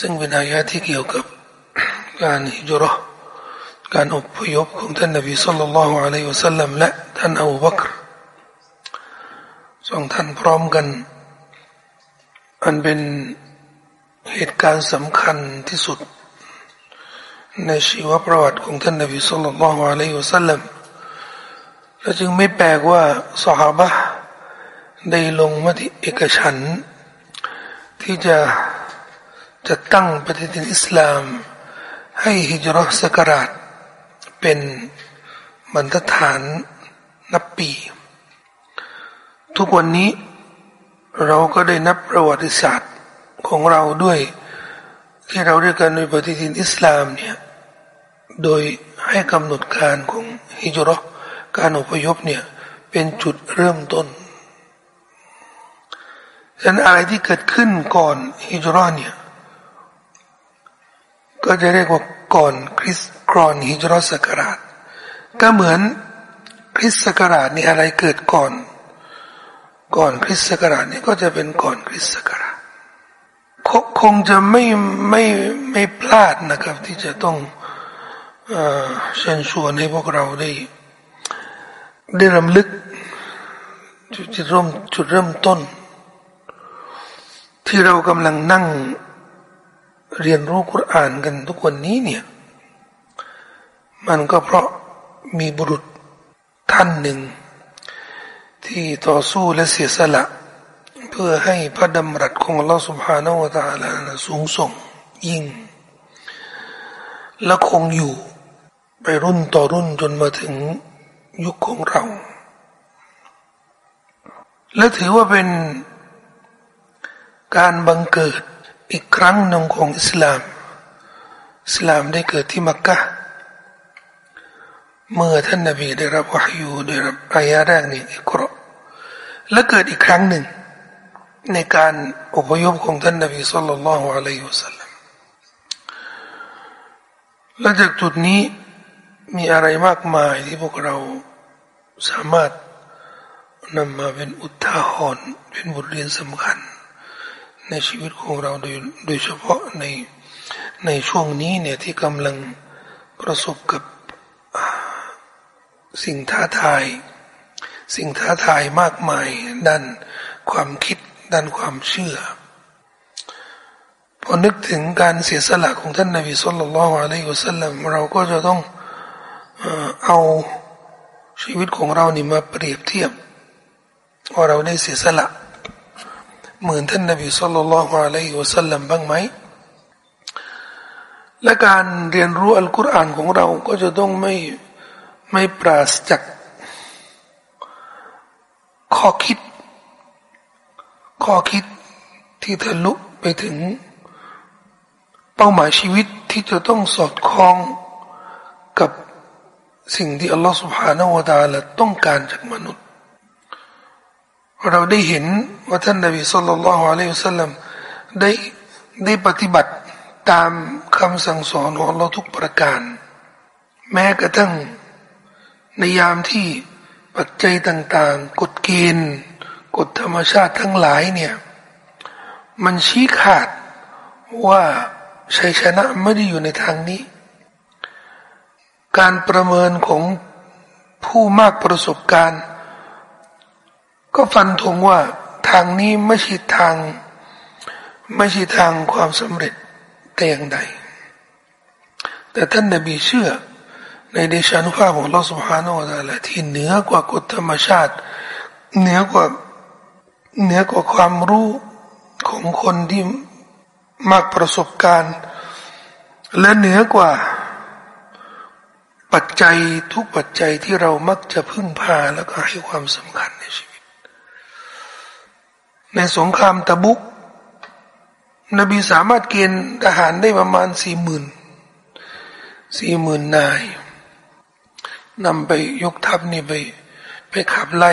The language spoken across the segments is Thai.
ซึ่งเป็นอายะที่เกี่ยวกับการฮิจรัการอพยพของท่านนบีสุลต่านละฮ์อะลัยฮิวสัลลัมและท่านอูบักรสองท่านพร้อมกัน อันเป็นเหตุการณ์สำคัญที่สุด ในชีวประวัติของท่านนบีสุลต่านละฮ์อะลัยฮิวสัลลัมและจึงไม่แปลกว่าสหาบะได้ลงมติเอกฉันที่จะ จะตั้งปฏิทินอิสลาม ให้ฮิจรัสกราช เป็นบรรทัดฐานนับปี ทุกวันนี้เราก็ได้นับประวัติศาสตร์ของเราด้วย ที่เราเรียกกันในปฏิทินอิสลามเนี่ยโดยให้กำหนดการของฮิจรัการอพยพเนี่ยเป็นจุดเริ่มต้นฉะนั้นอะไรที่เกิดขึ้นก่อนฮิจรัเนี่ย ก็จะเรียกว่าก่อนคริสกรอนฮิจรัสกราช ก็เหมือนคริสสกราชนี่อะไรเกิดก่อน ก่อนคริสสกราชนี่ก็จะเป็นก่อนคริสสกราชคงจะไม่ไม่ไม่พลาดนะครับ ที่จะต้องเชิญชวนให้พวกเราได้ ได้รำลึกจุดเริ่มจุดเริ่มต้น ที่เรากำลังนั่ง เรียนรู้คุรานกันทุกวันนี้เนี่ย มันก็เพราะมีบุรุษท่านหนึ่ง ที่ต่อสู้และเสียสละ เพื่อให้พระดำรัสของอัลอสุภฮานาวตาลาสูงส่งยิ่ง และคงอยู่ไปรุ่นต่อรุ่นจนมาถึงยุคของเรา และถือว่าเป็นการบังเกิด อีกครั้งหนึ่งของอิสลาม อิสลามได้เกิดที่มักกะเมื่อท่านนบีได้รับวะฮยูได้รับอายะแรกนี้อิกรอและเกิดอีกครั้งหนึ่ง ในการอพยพของท่านนบีสุลต่านละฮ์อะลัยฮิวสัลลัมและจากจุดนี้มีอะไรมากมายที่พวกเราสามารถนำมาเป็นอุทาหรณ์เป็นบทเรียนสำคัญ ในชีวิตของเราโดยโดยเฉพาะในในช่วงนี้เนี่ยที่กำลังประสบกับสิ่งท้าทาย สิ่งท้าทายมากมายด้านความคิดด้านความเชื่อพอนึกถึงการเสียสละของท่านนบีสุลต่านละฮ์อะลัยฮุสซาลัมเราก็จะต้องเอาชีวิตของเรานี่มาเปรียบเทียบว่าเราได้เสียสละ เหมือนท่านนบีสุลต่านละฮ์อะลัยฮิวะสัลลัมบ้างไหมและการเรียนรู้อัลกุรอานของเราก็จะต้องไม่ไม่ปราศจากข้อคิด ข้อคิดที่ทะลุไปถึง เป้าหมายชีวิตที่จะต้องสอดคล้องกับสิ่งที่อัลลอฮฺสุบฮานาวะตาละต้องการจากมนุษย์ เราได้เห็นว่าท่านนบีสุลต่านละฮ์อะลัยฮุสลลัมได้ได้ปฏิบัติตามคำสั่งสอนของเราทุกประการ แม้กระทั่งในยามที่ปัจจัยต่างๆ กฎเกณฑ์กฎธรรมชาติทั้งหลายเนี่ย มันชี้ขาดว่าชัยชนะไม่ได้อยู่ในทางนี้ การประเมินของผู้มากประสบการณ์ ก็ฟันธงว่าทางนี้ไม่ใช่ทาง ไม่ใช่ทางความสำเร็จแต่อย่างใด แต่ท่านนบีเชื่อ ในเดชานุภาพของเราสุภาโนตาละที่เหนือกว่ากฎธรรมชาติ เหนือกว่าเหนือกว่าความรู้ของคนที่มากประสบการณ์ และเหนือกว่า ปัจจัยทุกปัจจัยที่เรามักจะพึ่งพาแล้วก็ให้ความสำคัญในชีวิต ในสงครามตะบุก นบีสามารถเกณฑ์ทหารได้ประมาณสี่หมื่นสี่หมื่นนายนำไปยกทัพนี่ไป ไปขับไล่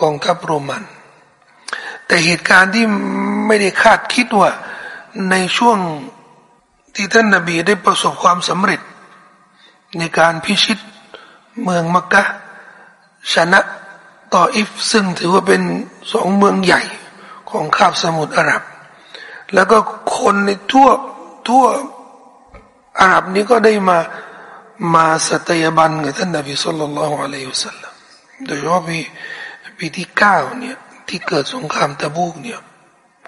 กองทัพโรมัน แต่เหตุการณ์ที่ไม่ได้คาดคิดว่าในช่วงที่ท่านนาบีได้ประสบความสำเร็จ ในการพิชิตเมืองมักกะชนะต่ออิฟซึ่งถือว่าเป็นสองเมืองใหญ่ ของคาบสมุทรอาหรับ แล้วก็คนในทั่วทั่วอาหรับนี้ก็ได้มามาสัตยาบันกับท่านนบีสุลต่านละฮ์อะลัยฮิสซาลลัมโดยเฉพาะปีปีที่เก้าเนี่ยที่เกิดสงครามตะบูกเนี่ย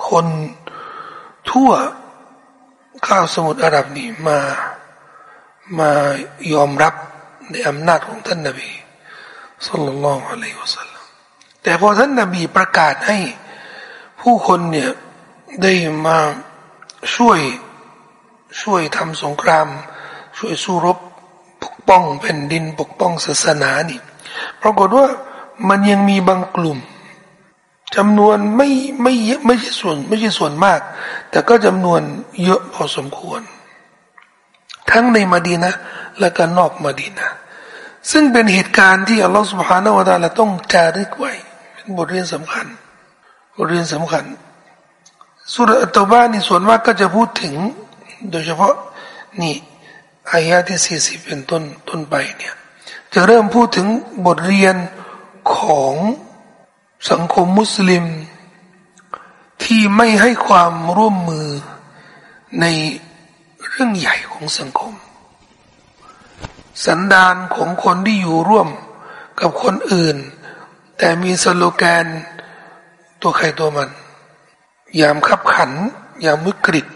คนทั่วข้าวสมุทรอาหรับนี่มามายอมรับในอำนาจของท่านนบีสุลต่านละฮ์อะลัยฮิวสัลลัมแต่พอท่านนบีประกาศให้ ผู้คนเนี่ยได้มาช่วยช่วยทำสงคราม ช่วยสู้รบปกป้องแผ่นดินปกป้องศาสนานี่ปรากฏว่ามันยังมีบางกลุ่มจำนวนไม่ไม่เยอะไม่ใช่ส่วนไม่ใช่ส่วนมาก แต่ก็จำนวนเยอะพอสมควร ทั้งในมาดีนะและก็นอกมาดีนะซึ่งเป็นเหตุการณ์ที่อัลลอฮฺสุบฮานาวะตาละต้องจารึกไว้เป็นบทเรียนสำคัญ เรียนสำคัญสุรอัตบ้านี่ส่วนมากก็จะพูดถึง โดยเฉพาะนี่อายะที่สี่สิบเป็นต้นต้นไปเนี่ยจะเริ่มพูดถึงบทเรียนของสังคมมุสลิม ที่ไม่ให้ความร่วมมือในเรื่องใหญ่ของสังคม สันดานของคนที่อยู่ร่วมกับคนอื่น แต่มีสโลแกน ตัวใครตัวมัน ยามขับขัน ยามวิกฤต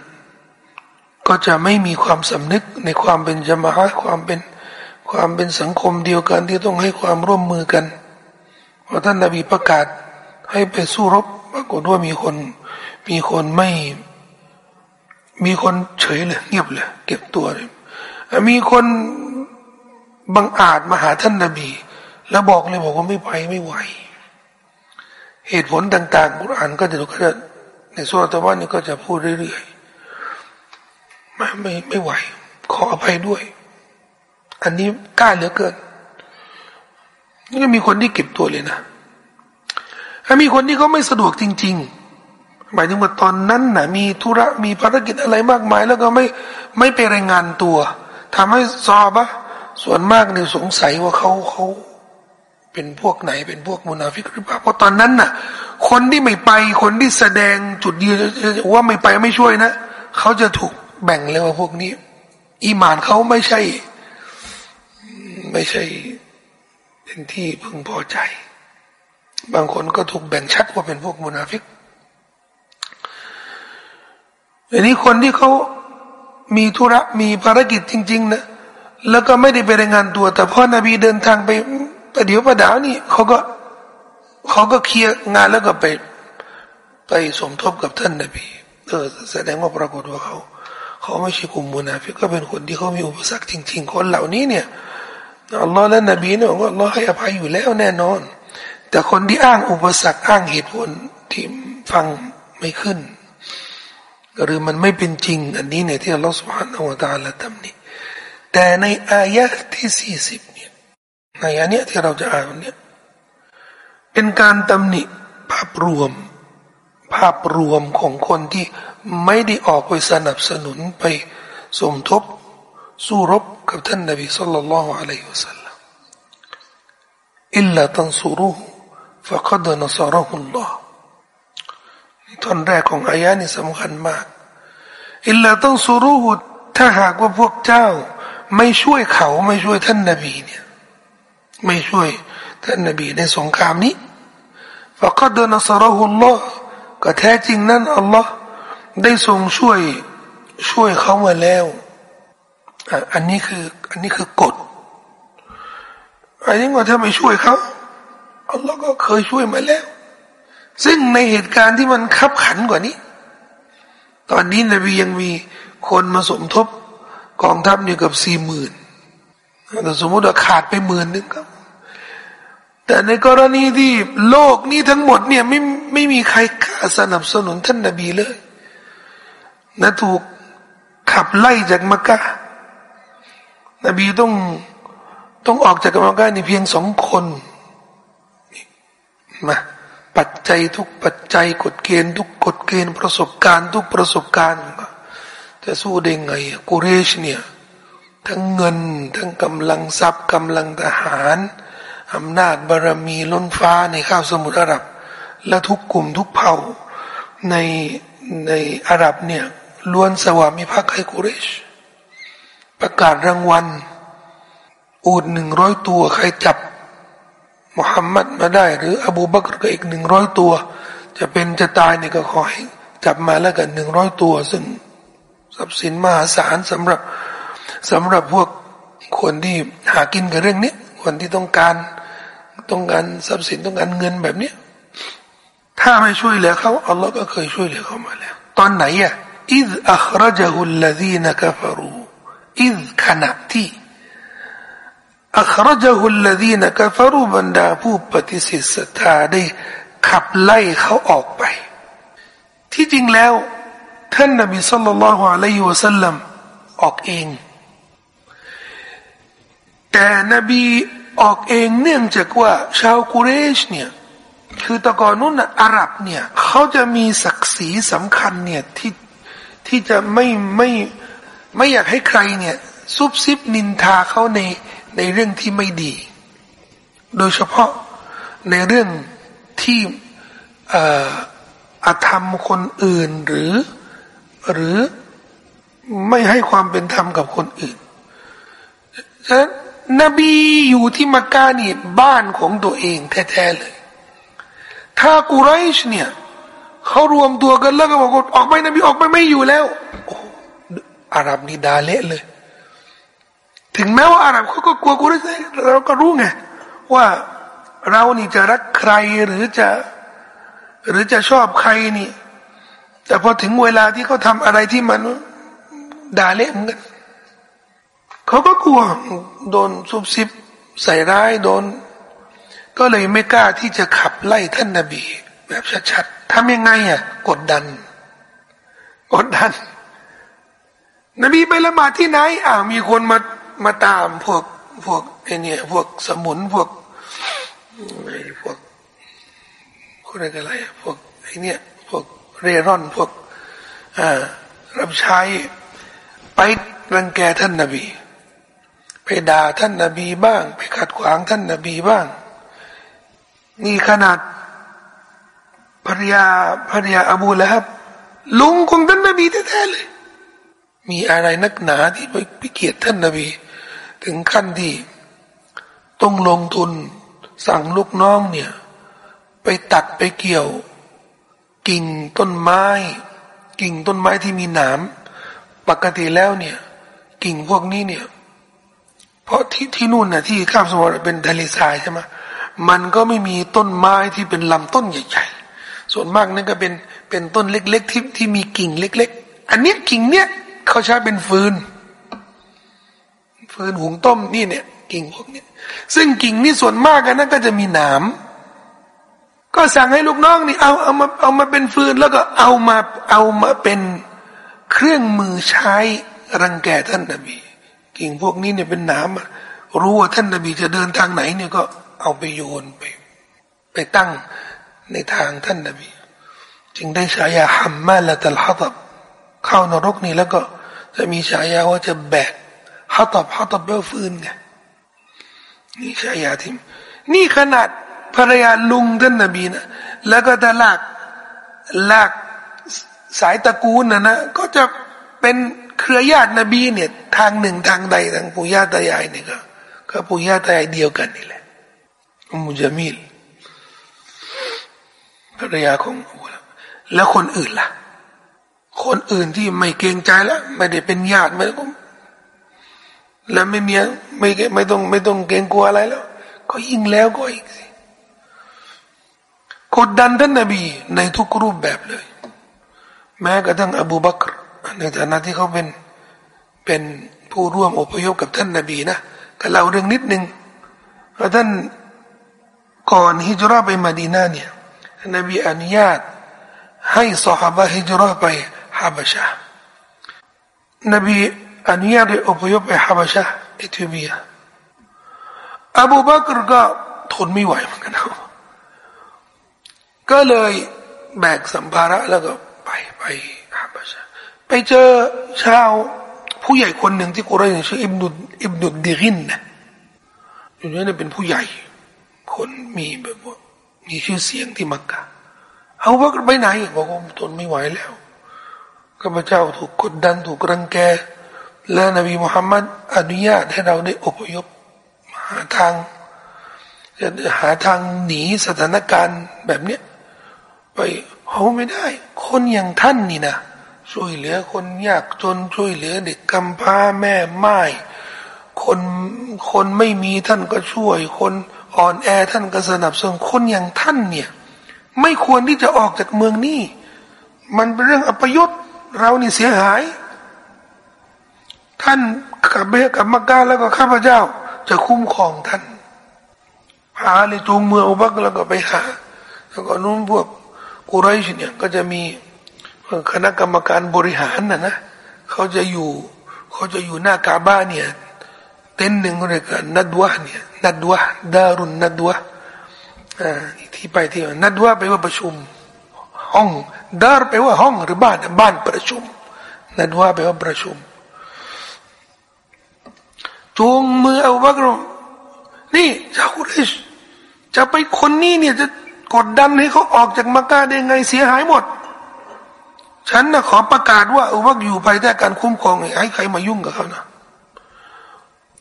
ก็จะไม่มีความสำนึกในความเป็นจมาความเป็นความเป็นสังคมเดียวกันที่ต้องให้ความร่วมมือกันพอท่านนาบีประกาศให้ไปสู้รบปรากฏว่ามีคน มีคนไม่ มีคนเฉยเลยเงียบเลยเก็บตัวเลยมีคนบังอาจมาหาท่านนาบี แล้วบอกเลยบอกว่าไม่ไปไม่ไหว เหตุผลต่างๆกุรอานก็จะก็จะในสุรตะวันนี้ก็จะพูดเรื่อยๆไม่ไม่ไม่ไหว ขออภัยด้วย อันนี้กล้าเหลือเกินนี่มีคนที่เก็บตัวเลยนะถ้ามีคนที่เขาไม่สะดวกจริง ๆ หมายถึงว่าตอนนั้นนะ่ะมีธุระมีภารกิจอะไรมากมาย แล้วก็ไม่ไม่ไปรายงานตัวทำให้ซอบะส่วนมากเนี่ยสงสัยว่าเขาเขา เป็นพวกไหนเป็นพวกมุนาฟิกหรือเปล่าเพราะตอนนั้นน่ะ คนที่ไม่ไปคนที่แสดงจุดยืนว่าไม่ไปไม่ช่วยนะเขาจะถูกแบ่งเลยว่าพวกนี้ อีมานเขาไม่ใช่ ไม่ใช่เป็นที่พึงพอใจ บางคนก็ถูกแบ่งชัดว่าเป็นพวกมุนาฟิกอันนี้คนที่เขามีธุระมีภารกิจจริง ๆ นะ แล้วก็ไม่ได้ไปรายงานตัว แต่พ่อนบีเดินทางไป ประเดี๋ยวประดาวนี่เขาก็เขาก็เคลียร์งานแล้วก็ไป ไปสมทบกับท่านนบีเออแสดงว่าปรากฏว่าเขาเขาไม่ใช่กลุ่มมุนาฟิกก็เป็นคนที่เขามีอุปสรรคจริง ๆ คนเหล่านี้เนี่ยอัลลอฮ์และนบีเนี่ยว่าอัลลอฮ์ให้อภัยอยู่แล้วแน่นอน แต่คนที่อ้างอุปสรรคอ้างเหตุผลที่ฟังไม่ขึ้น หรือมันไม่เป็นจริง อันนี้เนี่ยที่อัลลอฮ์สุบฮานาวะตาละทำนี่แต่ในอายะที่สี่สิบ ในอันนี้ที่เราจะอ่านวันนี้เป็นการตำหนิภาพรวม ภาพรวมของคนที่ไม่ได้ออกไปสนับสนุนไปสมทบสู้รบกับท่านนบีสุลต่านละอะลัยฮุสัลลัมอิลลัตันซูรุห์ฟะกัดนัสรุฮุลลอฮ์ท่อนแรกของอายะนี้สำคัญมากอิลลัตันซูรุห์ถ้าหากว่าพวกเจ้า ไม่ช่วยเขาไม่ช่วยท่านนบีเนี่ย ไม่ช่วย ท่านนบีในสงครามนี้ฟะกัดนัสรหุลลอฮ์ก็แท้จริงนั้นอัลลอฮ์ได้ทรงช่วยช่วยเขามาแล้วอันนี้คืออันนี้คือกฎอันนี้ว่าถ้าไม่ช่วยเขาอัลลอฮ์ก็เคยช่วยมาแล้ว ซึ่งในเหตุการณ์ที่มันขับขันกว่านี้ ตอนนี้นบียังมีคนมาสมทบกองทัพอยู่กับสี่หมื่นแต่สมมติว่าขาดไปหมื่นนึงก็ แต่ในกรณีที่โลกนี้ทั้งหมดเนี่ยไม่ไม่มีใครกล้าสนับสนุนท่านนบีเลยนะถูกขับไล่จากมักกะนบีต้องต้องออกจากมักกะนี่เพียงสองคนมาปัจจัยทุกปัจจัยกฎเกณฑ์ทุกกฎเกณฑ์ประสบการณ์ทุกประสบการณ์จะสู้ได้ไงกุเรชเนี่ยทั้งเงิน ทั้งกำลังทรัพย์กำลังทหาร อำนาจบารมีล้นฟ้าในข้าวสมุทรอาหรับ และทุกกลุ่มทุกเผ่าในในอาหรับเนี่ยล้วนสวามิภักดิ์ให้กุเรช ประกาศรางวัล อูดหนึ่งร้อยตัวใครจับมุฮัมมัดมาได้ หรือ อบูบักรก็อีกหนึ่งร้อยตัว จะเป็นจะตายเนี่ยก็ขอให้จับมาแล้วกันหนึ่งร้อยตัว ซึ่งทรัพย์สินมหาศาลสำหรับสำหรับพวกคนที่หากินกับเรื่องนี้ คนที่ต้องการต้องการทรัพย์สินต้องการเงินแบบนี้ถ้าไม่ช่วยเหลือเขาอัลลอฮ์ก็เคยช่วยเหลือเขามาแล้ว ตอนไหนอะอิดอัครจฮุลลดีนกฟรูอิดขณะที่อัครจฮุลลดีนกฟรูบรรดาผู้ปฏิเสธศรัทธาได้ขับไล่เขาออกไป ที่จริงแล้ว ท่านนบีสุลต่านละฮ์อะลัยฮิวะสัลลัมออกเอง แต่นบีออกเองเนื่องจากว่า ชาวกุเรชเนี่ยคือตะกอนนู้นนะอาหรับเนี่ยเขาจะมีศักดิ์ศรีสำคัญเนี่ยที่ที่จะไม่ไม่ไม่อยากให้ใครเนี่ยซุบซิบนินทาเขาในในเรื่องที่ไม่ดี โดยเฉพาะในเรื่องที่อาธรรมคนอื่นหรือ หรือไม่ให้ความเป็นธรรมกับคนอื่นฉะนั้น นบีอยู่ที่มักกะนี่บ้านของตัวเองแท้ๆเลย ถ้ากุไรชเนี่ยเขารวมตัวกันแล้วก็บอกออกไปนบีออกไปไม่อยู่แล้วโอ้อาหรับนี่ดาเละเลย ถึงแม้ว่าอาหรับเขาก็กลัวกุไรชเราก็รู้ไงว่าเรานี่จะรักใครหรือจะ หรือจะชอบใครนี่ แต่พอถึงเวลาที่เขาทาอะไรที่มันด่าเละเหมือนกัน เขาก็กลัวโดนซุบซิบใส่ร้ายโดน ก็เลยไม่กล้าที่จะขับไล่ท่านนาบี แบบชัดๆทำยังไงอะกดดัน กดดัน นบีไปละหมาดที่ไหนอ่ามีคนมามาตามพวกพวกไอเนี่ยพวกสมุนพวกไอพวกคนอะไรพวกไอเนี่ยพวกเร่ร่อนพวกอ่ารับใช้ไปรังแกท่านนาบี ไปด่าท่านนาบีบ้าง ไปขัดขวางท่านนาบีบ้าง นี่ขนาดภรรยาภรรยาอบูละครับลุงของท่านนาบีแท้ๆเลย มีอะไรนักหนาที่ไปไปเกียดท่านนาบี ถึงขั้นที่ต้องลงทุนสั่งลูกน้องเนี่ย ไปตัดไปเกี่ยว กิ่งต้นไม้ กิ่งต้นไม้ที่มีหนามปกติแล้วเนี่ย กิ่งพวกนี้เนี่ย เพราะที่ที่นู่นน่ะที่ข้ามสมุทรเป็นทะเลทรายใช่ไหมมันก็ไม่มีต้นไม้ที่เป็นลำต้นใหญ่ๆ ส่วนมากนั่นก็เป็นเป็นต้นเล็ก ๆ ที่ที่มีกิ่งเล็ก ๆ อันนี้กิ่งเนี้ยเขาใช้เป็นฟืน ฟืนหุงต้มนี่เนี่ย กิ่งพวกนี้ซึ่งกิ่งนี่ส่วนมากนั่นก็จะมีหนามก็สั่งให้ลูกน้องนี่เอาเอามาเอามาเป็นฟืนแล้วก็เอามาเอามาเป็นเครื่องมือใช้รังแกท่านนบี กิ่งพวกนี้เนี่ยเป็นน้ำรู้ว่าท่านนบีจะเดินทางไหนเนี่ยก็เอาไปโยนไป ไปตั้งในทางท่านนบี จึงได้ฉายาฮัมมาละตัลฮัตับเข้านรกนี่แล้วก็จะมีฉายาว่าจะแบกฮัตับฮัตับเบลฟืนไงนี่ฉายาที่นี่ขนาดภรรยาลุงท่านนบีนะแล้วก็จะลากลากสายตระกูลนะนะก็จะเป็น เครือญาตินบีเนี่ยทางหนึ่งทางใดทางปู่ย่าตายายเนี่ยก็ก็ปู่ย่าตายายเดียวกันนี่แหละมุจามิลภรรยาของแล้วคนอื่นล่ะ คนอื่นที่ไม่เกรงใจแล้วไม่ได้เป็นญาติไม่แล้วไม่มีไม่ไม่ต้องไม่ต้องเกรงกลัวอะไรแล้ว ก็ยิ่งแล้วก็อีกสิกดดันท่านนบีในทุกรูปแบบเลย แม้กระทั่งอบูบักร ในฐานะที่เขาเป็นเป็นผู้ร่วมอพยพกับท่านนาบีนะก็เล่าเรื่องนิดนึงว่าท่านก่อนฮิจราไปมาดีนาเนี่ยนบีอนุญาต ให้สหบะฮิจราไปฮาบชานบีอนุญาตให้อพยพไปฮาบชะเอธิโอเปียอบูบักรก็ทนไม่ไหวเหมือนกันครับก็เลยแบกสัมภาระแล้วก็ไปไป ไปเจอชาวผู้ใหญ่คนหนึ่งที่กุเรนชื่ออิบนุอิบนุดิรินนะอยู่นี่เป็นผู้ใหญ่ คนมีแบบว่ามีชื่อเสียงที่มักกะเอาว่าไปไหนบอกว่าทนไม่ไหวแล้วข้าพเจ้าถูกกดดันถูกรังแก และนบีมุฮัมมัดอนุญาตให้เราได้อพยพหาทางหาทางหนีสถานการณ์แบบเนี้ยไปเขาไม่ได้ คนอย่างท่านนี่นะ ช่วยเหลือคนยากจนช่วยเหลือเด็กกำพร้าแม่ไม้คนคนไม่มีท่านก็ช่วย คนอ่อนแอท่านก็สนับสนุนคนอย่างท่านเนี่ย ไม่ควรที่จะออกจากเมืองนี้มันเป็นเรื่องอัปยศเรานี่เสียหาย ท่านกับเบกับมักกะแล้วก็ข้าพเจ้า จะคุ้มครองท่านหาเลยจูงเมืองอุบักแล้วก็ไปหา แล้วก็นู้นพวกกุไรชเนี่ยก็จะมี คณะกรรมการบริหารนะนะเขาจะอยู่เขาจะอยู่หน้ากาบ้านเนี่ยเต็นหนึ่งเรียกนัดวะเนี่ยนัดวะดารุนนัดวะอ่าที่ไปที่นัดวะไปว่าประชุม ห้องดารไปว่าห้องหรือบ้านบ้านประชุม นัดวะไปว่าประชุมจูงมือเอาบักรนี่ชาวกุเรชจะไปคนนี้เนี่ยจะกดดันให้เขาออกจากมักกะได้ไงเสียหายหมด ฉันนะขอประกาศว่าอุบักอยู่ภายใต้การคุ้มครองให้ใครมายุ่งกับเขานะ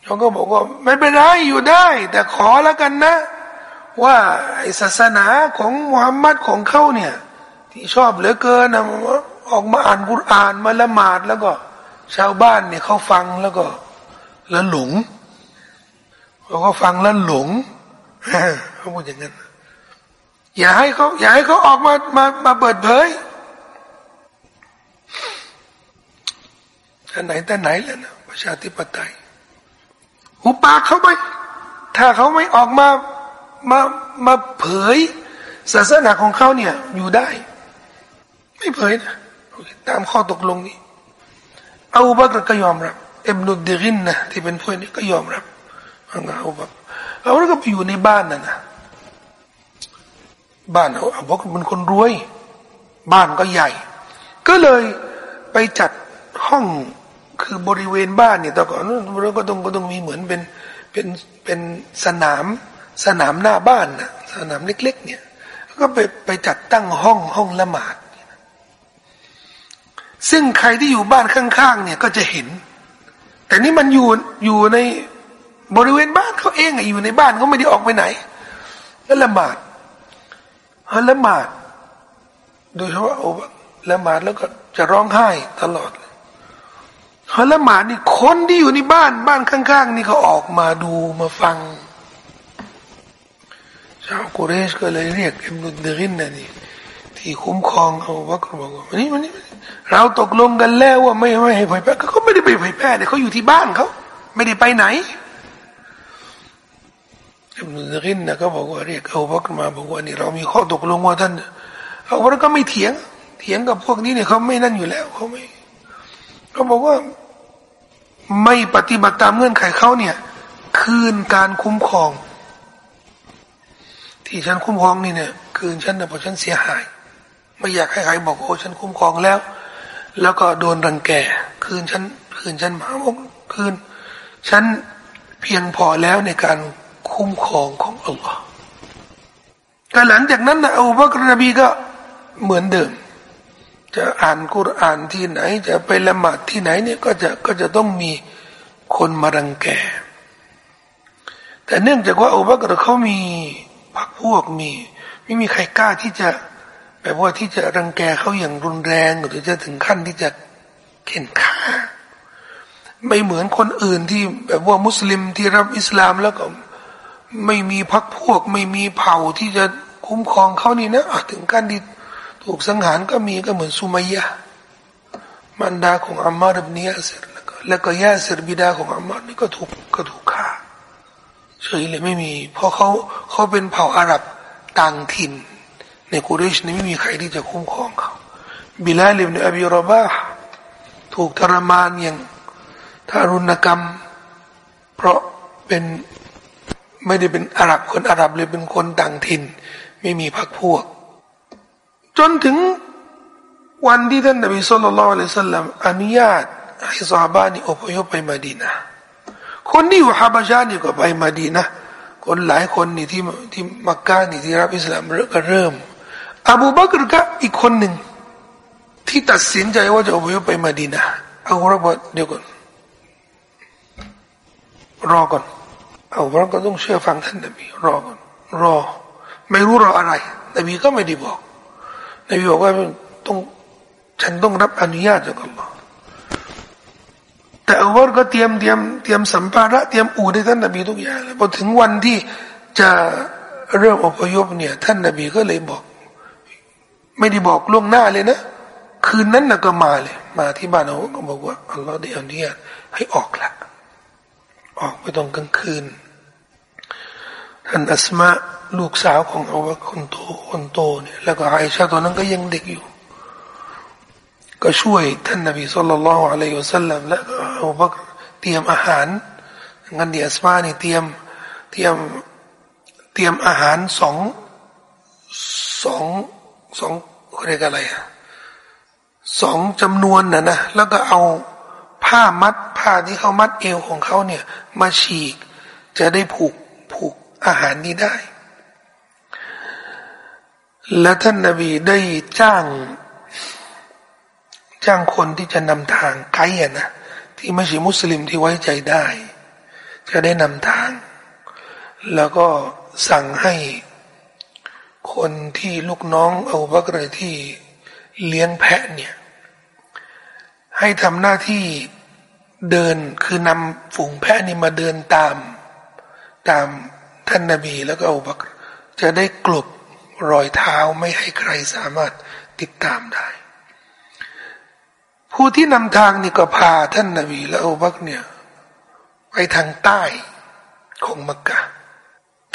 เขาก็บอกว่าไม่เป็นไรอยู่ได้ แต่ขอแล้วกันนะ ว่าไอศาสนาของมุฮัมมัดของเขาเนี่ย ที่ชอบเหลือเกินนะออกมาอ่านกุรอานมาละหมาดแล้วก็ ชาวบ้านเนี่ยเขาฟังแล้วก็แล้วหลงเขาก็ฟังแล้วหลงเขาพูดอย่างนั้นอย่าให้เขาอย่าให้เขาออกมามามาเปิดเผย ท่ไหนแต่ไหนแล้วนะประชาธิปไตยหุปากเขาไปถ้าเขาไม่ออกมามามาเผยศาสนาของเขาเนี่ย อยู่ได้ ไม่เผยนะตามข้อตกลงนี้อาบักรก็ยอมรับเอ็มนุดเดรินนะที่เป็นผู้นี้ก็ยอมรับว่าอาบักเอาแล้วก็ไปอยู่ในบ้านนั่นนะบ้านเขาอาบักเป็นคนรวย บ้านก็ใหญ่ ก็เลยไปจัดห้อง คือบริเวณบ้านเนี่ยแต่ก่อนเราก็ต้องก็ต้องมีเหมือนเป็นเป็นเป็นสนามสนามหน้าบ้านนะสนามเล็ก ๆ เนี่ย ก็ไปไปจัดตั้งห้องห้องละหมาด ซึ่งใครที่อยู่บ้านข้างๆเนี่ยก็จะเห็น แต่นี่มันอยู่อยู่ในบริเวณบ้านเขาเองอยู่ในบ้านเขาไม่ได้ออกไปไหน แล้วละหมาดละหมาด โดยเฉพาะละหมาดแล้วก็จะร้องไห้ตลอดเลยเขาละหมาดนี่คนที่อยู่ในบ้านบ้านข้าง ๆ นี่เขาออกมาดูมาฟัง ชาวกุเรชก็เลยเรียกอิมนุดเดรินนะนี่ที่คุ้มครองเอาวักบอกว่านี่มันนี่เราตกลงกันแล้วว่าไม่ไม่ให้เผยแพร่เขาไม่ได้ไปเผยแพร่เนี่ยเขาอยู่ที่บ้านเขาไม่ได้ไปไหนอิมนุดเดรินนะก็บอกว่าเรียกเอาวักมาบอกว่านี่เรามีข้อตกลงว่าท่านเอาวักก็ไม่เถียง เถียงกับพวกนี้เนี่ยเขาไม่นั่นอยู่แล้วเขาไม่เขาบอกว่า ไม่ปฏิบัติตามเงื่อนไขเขาเนี่ย คืนการคุ้มครอง ที่ฉันคุ้มครองนี่เนี่ย คืนฉันนะเพราะฉันเสียหาย ไม่อยากให้ใครบอกโอ้ฉันคุ้มครองแล้ว แล้วก็โดนรังแก คืนฉันคืนฉันมาบอกคืน ฉันเพียงพอแล้วในการคุ้มครองของอัลลอฮ์แต่หลังจากนั้นนะอูบักรนบีก็เหมือนเดิม จะอ่านกุรอานที่ไหน จะไปละหมาดที่ไหนเนี่ยก็จะก็จะต้องมีคนมารังแก แต่เนื่องจากว่าอุบักรเขามีพักพวกมี ไม่มีใครกล้าที่จะแบบว่าที่จะรังแกเขาอย่างรุนแรงหรือจะถึงขั้นที่จะเข็นฆ่า ไม่เหมือนคนอื่นที่แบบว่ามุสลิมที่รับอิสลามแล้วก็ไม่มีพักพวก ไม่มีเผ่าที่จะคุ้มครองเขานี่นะถึงขั้นที่ ถูกสังหารก็มีก็เหมือนสุมัยยะมันดาของอัมมารบเนียสิรแล้วก็แล้วก็ยาเสิรบิดาของอัมมารนี่ก็ถูกก็ถูกฆ่าเฉยเลยไม่มี เพราะเขาเขาเป็นเผ่าอาหรับต่างถิ่น ในกุเรชนี่ไม่มีใครที่จะคุ้มครองเขาบิลาลิบเนอบีรบาถูถูกทรมานอย่างทารุณกรรม เพราะเป็นไม่ได้เป็นอาหรับคนอาหรับเลยเป็นคนต่างถิ่น ไม่มีพรรคพวก จนถึงวันที่ท่านนบีสุลต่านละสัลลัมอนุญาตให้ซาบานี่อพยพไปมาดีนะคนที่อยู่ฮาบะชานี่ก็ไปมาดีนะคนหลายคนนี่ที่ที่มักกะนี่ที่รับอิสลามก็เริ่ม อบูบักรก็อีกคนหนึ่ง ที่ตัดสินใจว่าจะอพยพไปมาดีนะเอาระบบเดี๋ยวก่อนรอก่อน เอาเราก็ต้องเชื่อฟังท่านนบีรอก่อนรอ ไม่รู้รออะไรนบีก็ไม่ได้บอก นบีบอกว่าต้องฉันต้องรับอนุญาตจากอัลลอฮ์แต่อัลลอฮ์ก็เตรียมเตรียมเตรียมสัมภาระเตรียมอู่ให้ท่านนบีทุกอย่างพอถึงวันที่จะเริ่มอพยพเนี่ย ท่านนบีก็เลยบอก ไม่ได้บอกล่วงหน้าเลยนะ คืนนั้นนะก็มาเลย มาที่บ้านเขาก็บอกว่าอัลลอฮ์ได้อนุญาตให้ออกละออกไปตรงกลางคืนท่านอัสมา ลูกสาวของอาวะคนโตคนโตเนี่ยแล้วก็ไอชาตอนนั้นก็ยังเด็กอยู่ ก็ช่วยท่านนบีสุลต่านละอะลัยฮุสัลลัมและอาวะเตรียมอาหารงั้นดีอัสมานี่เตรียมเตรียมเตรียมอาหารสองสองสองเรียกอะไรอะสองจำนวนนะนะแล้วก็เอาผ้ามัดผ้าที่เขามัดเอวของเขาเนี่ย มาฉีก จะได้ผูกผูกอาหารนี้ได้ และท่านนาบีได้จ้าง จ้างคนที่จะนำทางไกด์นะที่ไม่ใช่มุสลิมที่ไว้ใจได้ จะได้นำทาง แล้วก็สั่งให้คนที่ลูกน้องเอาบักรที่เลี้ยงแพะเนี่ย ให้ทำหน้าที่เดินคือนำฝูงแพะนี่มาเดินตาม ตามท่านนาบีแล้วก็อุบักจะได้กลบ รอยเท้าไม่ให้ใครสามารถติดตามได้ ผู้ที่นำทางนี่ก็พาท่านนาบีและอุบักเนี่ยไปทางใต้ของมักกะ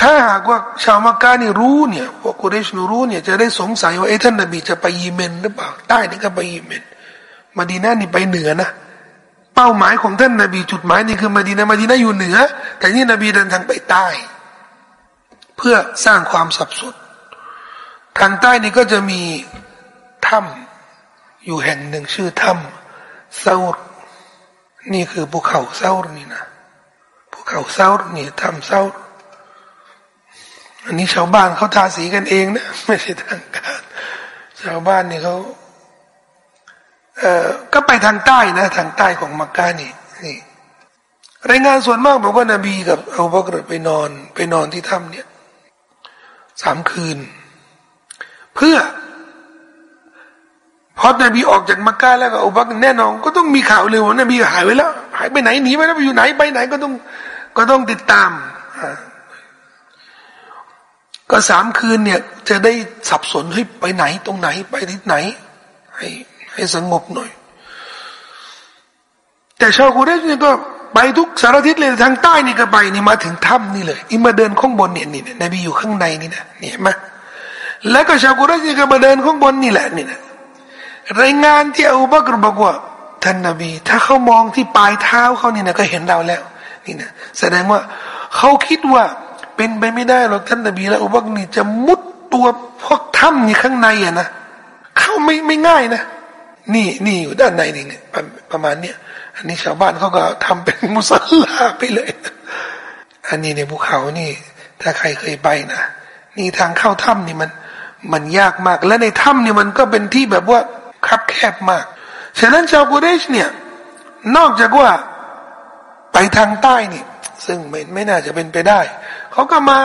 ถ้าหากว่าชาวมักกะนี่รู้เนี่ยพวกกุเรชนรู้เนี่ยจะได้สงสัยว่าไอ้ท่านนาบีจะไปยีเมนหรือเปล่าใต้นี่ก็ไปยีเมนมาดีน่านี่ไปเหนือนะเป้าหมายของท่านนาบีจุดหมายนี่คือมาดีนามาดีนาอยู่เหนือ แต่นี่นบีเดินทางไปใต้ เพื่อสร้างความสับสน ทางใต้นี่ก็จะมีถ้ำอยู่แห่งหนึ่งชื่อถ้ำเซาร์นี่คือภูเขาเซาร์นี่นะภูเขาเซาร์นี่ถ้ำเซาร์อันนี้ชาวบ้านเขาทาสีกันเองนะไม่ใช่ทางการ ชาวบ้านนี่เขาเอ่อก็ไปทางใต้นะทางใต้ของมักกะนี่นี่รายงานส่วนมากบอกว่านบีกับอูบักรไปนอน ไปนอนที่ถ้ำเนี่ยสามคืน เพื่อพอนบีออกจากมักกะแล้วก็อูบักแน่นอน ก็ต้องมีข่าวเลยว่านบีหายไปแล้ว หายไปไหนหนีไปแล้วไปอยู่ไหนไปไหนก็ต้องก็ต้องติดตาม ก็สามคืนเนี่ย จะได้สับสนให้ไปไหนตรงไหนไปที่ไหน ให้ให้สงบหน่อย แต่ชาวกุเรชเนี่ยก็ไปทุกสารทิศเลยทางใต้นี่ก็ไปนี่มาถึงถ้ำนี่เลยอีมาเดินข้างบนเนี่ยนี่นบีอยู่ข้างในนี่นะเนี่ยมา แล้วก็ชาวกุรชนี่ก็มาเดินข้างบนนี่แหละนี่นะรายงานที่อูบักรบอกว่าท่านนบี ถ้าเขามองที่ปลายเท้าเขานี่นะก็เห็นเราแล้ว นี่นะแสดงว่าเขาคิดว่าเป็นไปไม่ได้หรอกท่านนบีและอูบักนี่จะมุดตัวพวกถ้ำนี่ข้างในอะนะเข้าไม่ไม่ง่ายนะ นี่นี่อยู่ด้านในนี่เนี่ยประมาณเนี้ยอันนี้ชาวบ้านเขาก็ทำเป็นมุสลาไปเลย อันนี้ในภูเขานี่ ถ้าใครเคยไปนะนี่ทางเข้าถ้ำนี่มัน มันยากมาก และในถ้ำนี่มันก็เป็นที่แบบว่าคับแคบมาก ฉะนั้นชาวกุเรชเนี่ย นอกจากว่าไปทางใต้นี่ซึ่งไม่ไม่น่าจะเป็นไปได้ เขาก็มา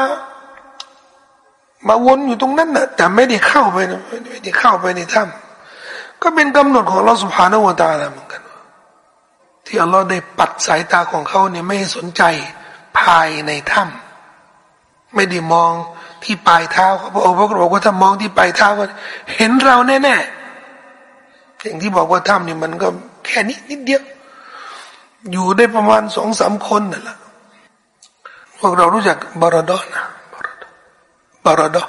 มาวนอยู่ตรงนั้นนะแต่ไม่ได้เข้าไปนะไม่ได้เข้าไปในถ้ำก็เป็นกำหนดของเราสุภาโนวตาลเหมือนกัน ที่อัลลอฮ์ได้ปัดสายตาของเขาเนี่ยไม่สนใจภายในถ้ำไม่ได้มอง ที่ปลายเท้าเขาบอกพระบอกว่าถ้ามองที่ปลายเท้าก็เห็นเราแน่ๆอย่างที่บอกว่าถ้ำนี่มันก็แค่นี้นิดเดียว อยู่ได้ประมาณสองสามคนนั่นแหละพวกเรารู้จักบารดอนะบารดอบารดอ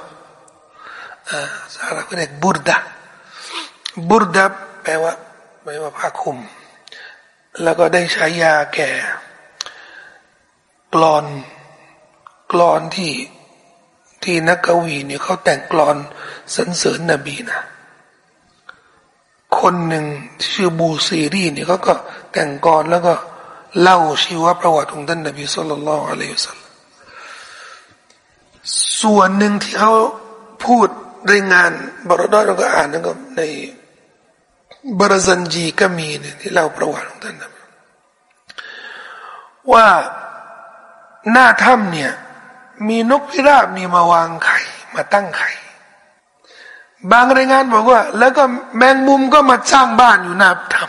สาระก็เรียกบุรดาบุรดับแปลว่าแปลว่าผ้าคลุม แล้วก็ได้ใช้ยาแก่กรอนกรอนที่ ที่นักกวีเนี่ยเขาแต่งกรอนสรรเสริญนบีนะคนหนึ่งชื่อบูซีรีเนี่ยเขาก็แต่งกรแล้วก็เล่าชีวประวัติของท่านนบีสุลต่านละอะลัยฮุสซาลส่วนหนึ่งที่เขาพูดรายงานบรอดเราก็อ่านนะก็ในบรซันจีก็มีเนี่ยที่เล่าประวัติของท่านนบีว่าหน้าถ้ำเนี่ย มีนกพิราบนี่มาวางไข่ มาตั้งไข่ บางรายงานบอกว่า แล้วก็แมงมุมก็มาสร้างบ้านอยู่หน้าถ้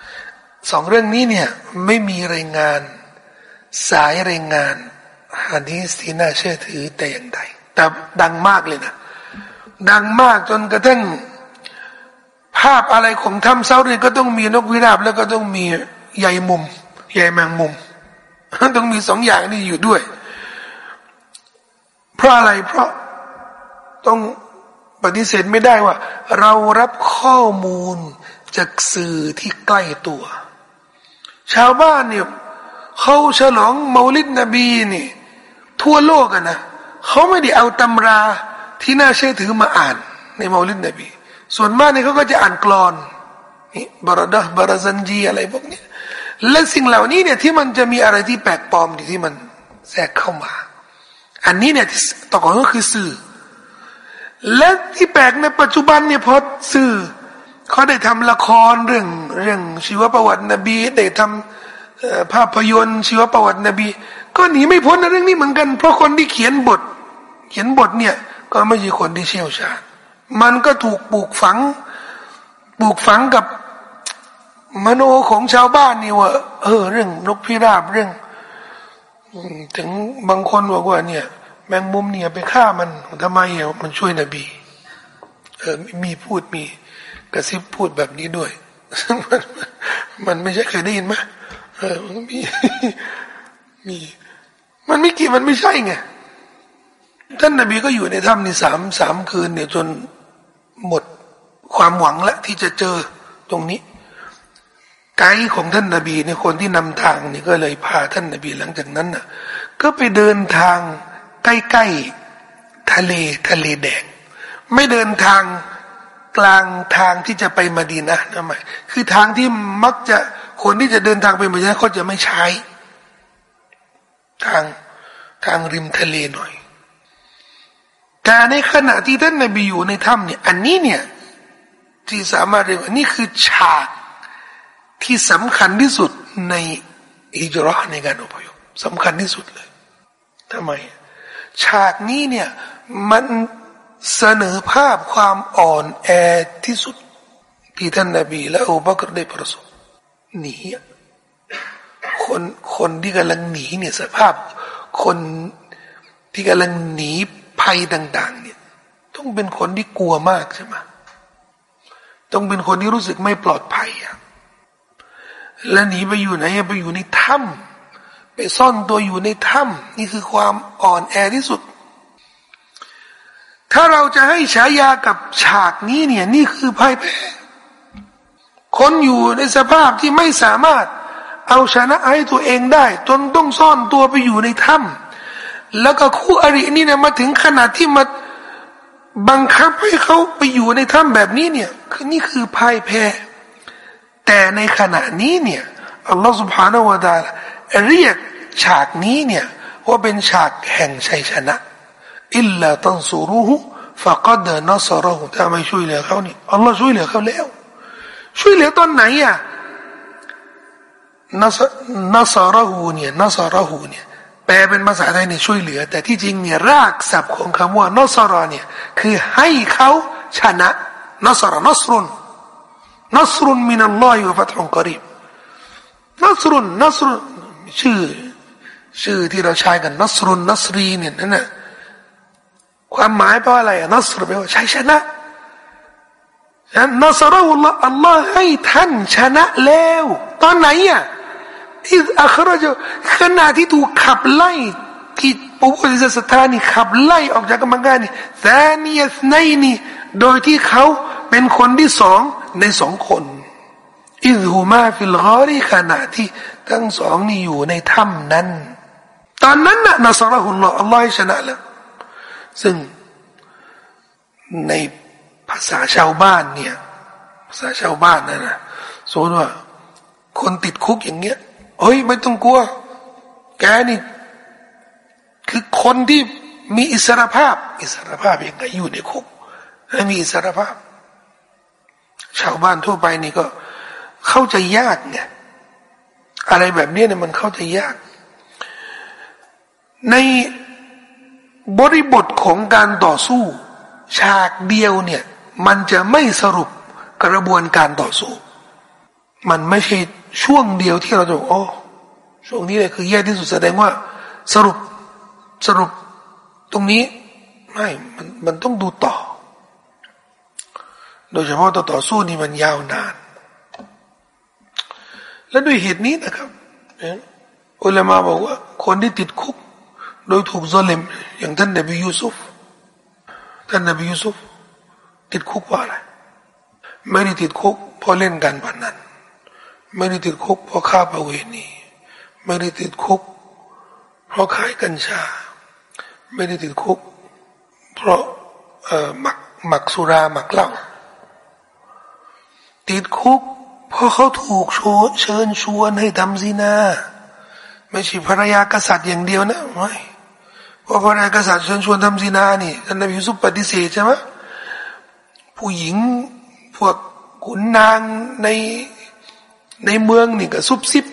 ำสองเรื่องนี้เนี่ยไม่มีรายงาน สายรายงานฮะดีสที่น่าเชื่อถือแต่อย่างใดแต่ดังมากเลยนะ ดังมากจนกระทั่งภาพอะไรของถ้ำเซาเนี่ยก็ต้องมีนกพิราบแล้วก็ต้องมีใยมุมใยแมงมุม ต้องมีสองอย่างนี้อยู่ด้วย เพราะอะไรเพราะต้องปฏิเสธไม่ได้ว่า เรารับข้อมูลจากสื่อที่ใกล้ตัว ชาวบ้านเนี่ยเขาฉลองมาลิดนบีนี่ทั่วโลกอะนะเขาไม่ได้เอาตำราที่น่าเชื่อถือมาอ่าน ในมาลิดนบี ส่วนมากเนี่ยเขาก็จะอ่านกรอนนี่บารดะบารซันจีอะไรพวกนี้และสิ่งเหล่านี้เนี่ยที่มันจะมีอะไรที่แปลกปลอมที่มันแทรกเข้ามา อันนี้เนี่ยต่อก่อนก็คือสื่อ และที่แปลกในปัจจุบันเนี่ยพอสื่อเขาได้ทำละครเรื่องเรื่องชีวประวัตินบีได้ทำภาพยนตร์ชีวประวัตินบี ก็หนีไม่พ้นในเรื่องนี้เหมือนกัน เพราะคนที่เขียนบท เขียนบทเนี่ย ก็ไม่ใช่คนที่เชี่ยวชาญมันก็ถูกปลูกฝัง ปลูกฝังกับมโนของชาวบ้านนี่ว่าเออเรื่องนกพิราบเรื่อง ถึงบางคนบอกว่าเนี่ย แมงมุมเนี่ยไปฆ่ามันทำไมเอ่มันช่วยนบีเออมีพูดมีกระซิบพูดแบบนี้ด้วย มันมันไม่ใช่เคยได้ยินไหมเออมีมี มันไม่กี่มันไม่ใช่ไงท่านนบีก็อยู่ในถ้ำนี่สามสามคืนเนี่ยจนหมดความหวังแล้วที่จะเจอตรงนี้ ไกด์ของท่านนาบีเนี่ยคนที่นำทางนี่ก็เลยพาท่านนาบีหลังจากนั้นน่ะ ก็ไปเดินทางใกล้ๆทะเลทะเลแดง ไม่เดินทางกลางทางที่จะไปมาดีนะนะหมายคือทางที่มักจะคนที่จะเดินทางไปมาดีนะเขาจะไม่ใช้ ทางทางริมทะเลหน่อย แต่ในขณะที่ท่านนาบีอยู่ในถ้ำเนี่ย อันนี้เนี่ย ที่สามารถเรียกว่านี่คือฉาก ที่สำคัญที่สุดในอิจรอในการอพยพสำคัญที่สุดเลยทำไม ฉากนี้เนี่ยมันเสนอภาพความอ่อนแอที่สุดที่ท่านนาบีและอุบักรได้ประสบหนีคนคนที่กำลังหนีเนี่ยสภาพ คนที่กำลังหนีภัยต่าง ๆ เนี่ย ต้องเป็นคนที่กลัวมากใช่ไหมต้องเป็นคนที่รู้สึกไม่ปลอดภัยอะ แล้วหนีไปอยู่ไหนไปอยู่ในถ้ำไปซ่อนตัวอยู่ในถ้ำนี่คือความอ่อนแอที่สุด ถ้าเราจะให้ฉายากับฉากนี้เนี่ย นี่คือพ่ายแพ้คนอยู่ในสภาพที่ไม่สามารถเอาชนะให้ตัวเองได้จนต้องซ่อนตัวไปอยู่ในถ้ำแล้วก็คู่อรินี่เนี่ยมาถึงขนาดที่มาบังคับให้เขาไปอยู่ในถ้ำแบบนี้เนี่ย คือนี่คือพ่ายแพ้ แต่ในขณะนี้เนี่ยอัลลอฮฺ سبحانه และ تعالى เรียกฉากนี้เนี่ยว่าเป็นฉากแห่งชัยชนะอิลลาตันซูรุหุฟะกัดนัสรหุถ้าไม่ช่วยเหลือเขานี่อัลลอฮ์ช่วยเหลือเขาแล้ว ช่วยเหลือตอนไหนอ่ะนัสนัสรหูเนี่ยนัสรหูเนี่ยแปลเป็นภาษาไทยเนี่ยช่วยเหลือ แต่ที่จริงเนี่ยรากศัพท์ของคำว่านัสรเนี่ยคือให้เขาชนะนัสรนัสรุน นัสรุนมินัลลอฮิวะฟัตฮุนกรีบนัสรุนนัสรุนชื่อ ชื่อที่เราใช้กันนัสรุนนัสรีเนี่ยนั่นน่ะความหมายแปลว่าอะไรนัสรแปลว่าชัยชนะนัสรุลลอฮ์อัลลอฮ์ให้ท่านชนะแล้ว ตอนไหนอะอิอัครจขณะที่ถูกขับไล่ที่ปุบริสถานี่ขับไล่ออกจากกรรมการนี่ثاني اثنين นี่โดยที่เขา เป็นคนที่สองในสองคน إذ هما في الغار ขณะที่ทั้งสองนี่อยู่ในถ้ำนั้น ตอนนั้นน่ะنصره الله อัลลอฮ์ชนะแล้ว ซึ่งในภาษาชาวบ้านเนี่ย ภาษาชาวบ้านนะนะสมมติว่า คนติดคุกอย่างเงี้ยเฮ้ยไม่ต้องกลัว แกนี่ คือคนที่มีอิสรภาพ อิสรภาพยังไงอยู่ในคุกให้มีอิสรภาพ ชาวบ้านทั่วไปนี่ก็เข้าใจยากไงอะไรแบบนี้เนี่ยมันเข้าใจยาก ในบริบทของการต่อสู้ ฉากเดียวเนี่ย มันจะไม่สรุปกระบวนการต่อสู้ มันไม่ใช่ช่วงเดียวที่เราจะโอ้ช่วงนี้เลยคือแย่ที่สุดแสดงว่า สรุปสรุปตรงนี้ไม่มันมันต้องดูต่อ โดยเฉพาะต่อต่อสู้นี่มันยาวนาน และด้วยเหตุนี้นะครับอุลามาบอกว่า คนที่ติดคุก โดยถูกซอเลมอย่างท่านนบียูซุฟท่านนบียูซุฟติดคุกเพราะอะไรไม่ได้ติดคุกเพราะเล่นการพนันไม่ได้ติดคุกเพราะฆ่าประเวณีไม่ได้ติดคุก เพราะขายกัญชา ไม่ได้ติดคุก เพราะหมักหมักสุราหมักเหล้า ติดคุก เพราะเขาถูกชวนเชิญชวนให้ทำซีนา ไม่ใช่ภรรยากษัตริย์อย่างเดียวนะไม่เพราะภรรยากษัตริย์เชิญชวนทำซีนานี่ท่านนบียูซุปปฏิเสธใช่ไหมผู้หญิงพวกขุนนางในในเมืองนี่ก็ซุบซิบ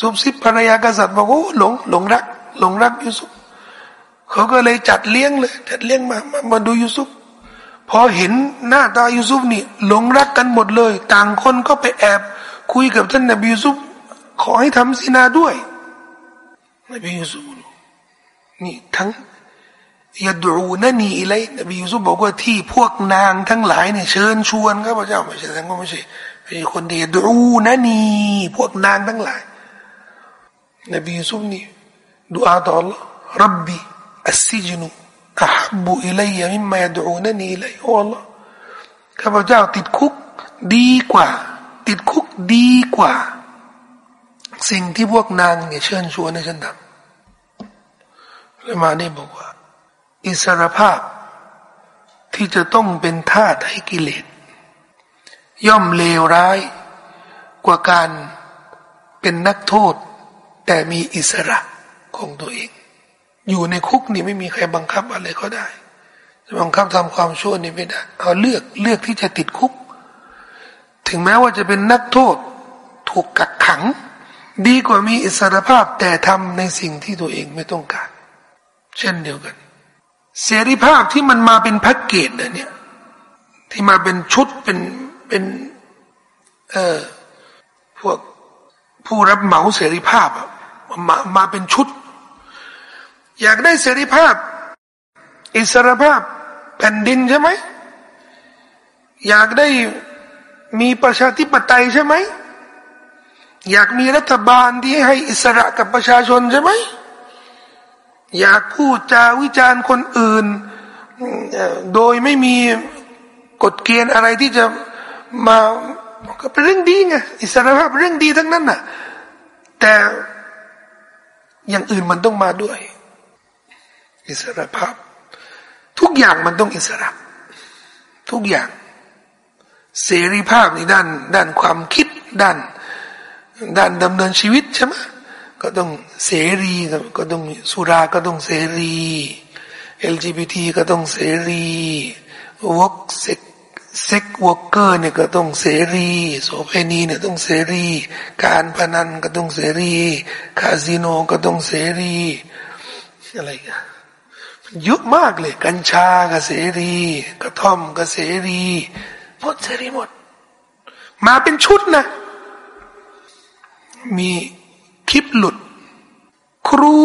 ซุบซิบภรรยากษัตริย์บอกโอ้หลงหลงรัก หลงรักยูซุปเขาก็เลยจัดเลี้ยงเลย จัดเลี้ยงมามามาดูยูซุป พอเห็นหน้าตายูซุปนี่หลงรักกันหมดเลย ต่างคนก็ไปแอบคุยกับท่านนบียูซุปขอให้ทำสินาด้วยนบียูซุปนี่ทั้งยาดูนันีอะไรนบียูซุฟบอกว่าที่พวกนางทั้งหลายเนี่ยเชิญชวนครับพระเจ้าไม่ใช่ทั้งก็ไม่ใช่มีคนเดียดูนันีพวกนางทั้งหลาย นบียูซุฟนี่ดูอาต่อ Allah รับบีอัสซิจนุ อัฮับุอิเลัยมิมมายดูนันีอิลัยโอ้ Allah ข้าพเจ้าติดคุกดีกว่า ติดคุกดีกว่า สิ่งที่พวกนางเนี่ยเชิญชวนให้ฉันทำแล้วมานี่บอกว่า อิสรภาพที่จะต้องเป็นทาตให้กิเลสย่อมเลวร้ายกว่าการเป็นนักโทษ แต่มีอิสระของตัวเอง อยู่ในคุกนี่ไม่มีใครบังคับอะไรก็ได้บังคับทำความชั่วนี่ไม่ได้เอาเลือกเลือกที่จะติดคุก ถึงแม้ว่าจะเป็นนักโทษถูกกักขัง ดีกว่ามีอิสรภาพแต่ทำในสิ่งที่ตัวเองไม่ต้องการ เช่นเดียวกัน เสรีภาพที่มันมาเป็นแพ็กเกจเนี่ย ที่มาเป็นชุดเป็นเป็นเอ่อพวกผู้รับเหมาเสรีภาพมามาเป็นชุด อยากได้เสรีภาพ อิสรภาพแผ่นดินใช่ไหม อยากได้มีประชาธิปไตยใช่ไหม อยากมีรัฐบาลที่ให้อิสระกับประชาชนใช่ไหม อยากพูดจาวิจารณ์คนอื่น โดยไม่มีกฎเกณฑ์อะไรที่จะมาก็เป็นเรื่องดีไงอิสรภาพเรื่องดีทั้งนั้นน่ะ แต่อย่างอื่นมันต้องมาด้วย อิสรภาพ ทุกอย่างมันต้องอิสระ ทุกอย่าง เสรีภาพในด้าน ด้านความคิดด้าน ด้านดำเนินชีวิตใช่ไหมก็ต้องเสรีก็ต้องสุราก็ต้องเสรี LGBT ก็ต้องเสรีวอกเซ็กเซ็กวอกเกอร์เนี่ยก็ต้องเสรีโสเภณีเนี่ยต้องเสรี การพนันก็ต้องเสรี คาสิโนก็ต้องเสรีอะไรกัน เยอะมากเลย กัญชาก็เสรีกระท่อมก็เสรีหมดเสรีหมด มาเป็นชุดนะ มีคลิปหลุด ครู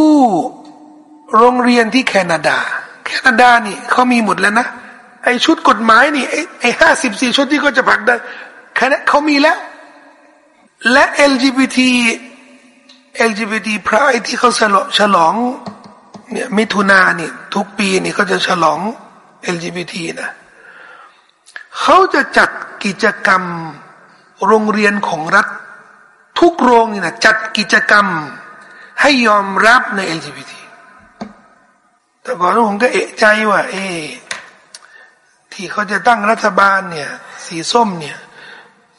โรงเรียนที่แคนาดา แคนาดานี่เขามีหมดแล้วนะ ไอชุดกฎหมายนี่ ไอห้าสิบสี่ชุดที่ก็จะผลักได้คณะเขามีแล้ว และ LGBT LGBT พระไอที่เขาฉลองฉลอง เนี่ยมิถุนานี่ทุกปีนี่เขาจะฉลอง LGBT นะเขาจะจัดกิจกรรมโรงเรียนของรัฐ ทุกโรงนี่นะจัดกิจกรรมให้ยอมรับใน LGBT แต่ก่อนผมก็เอะใจว่า เอที่เขาจะตั้งรัฐบาลเนี่ย สีส้มเนี่ย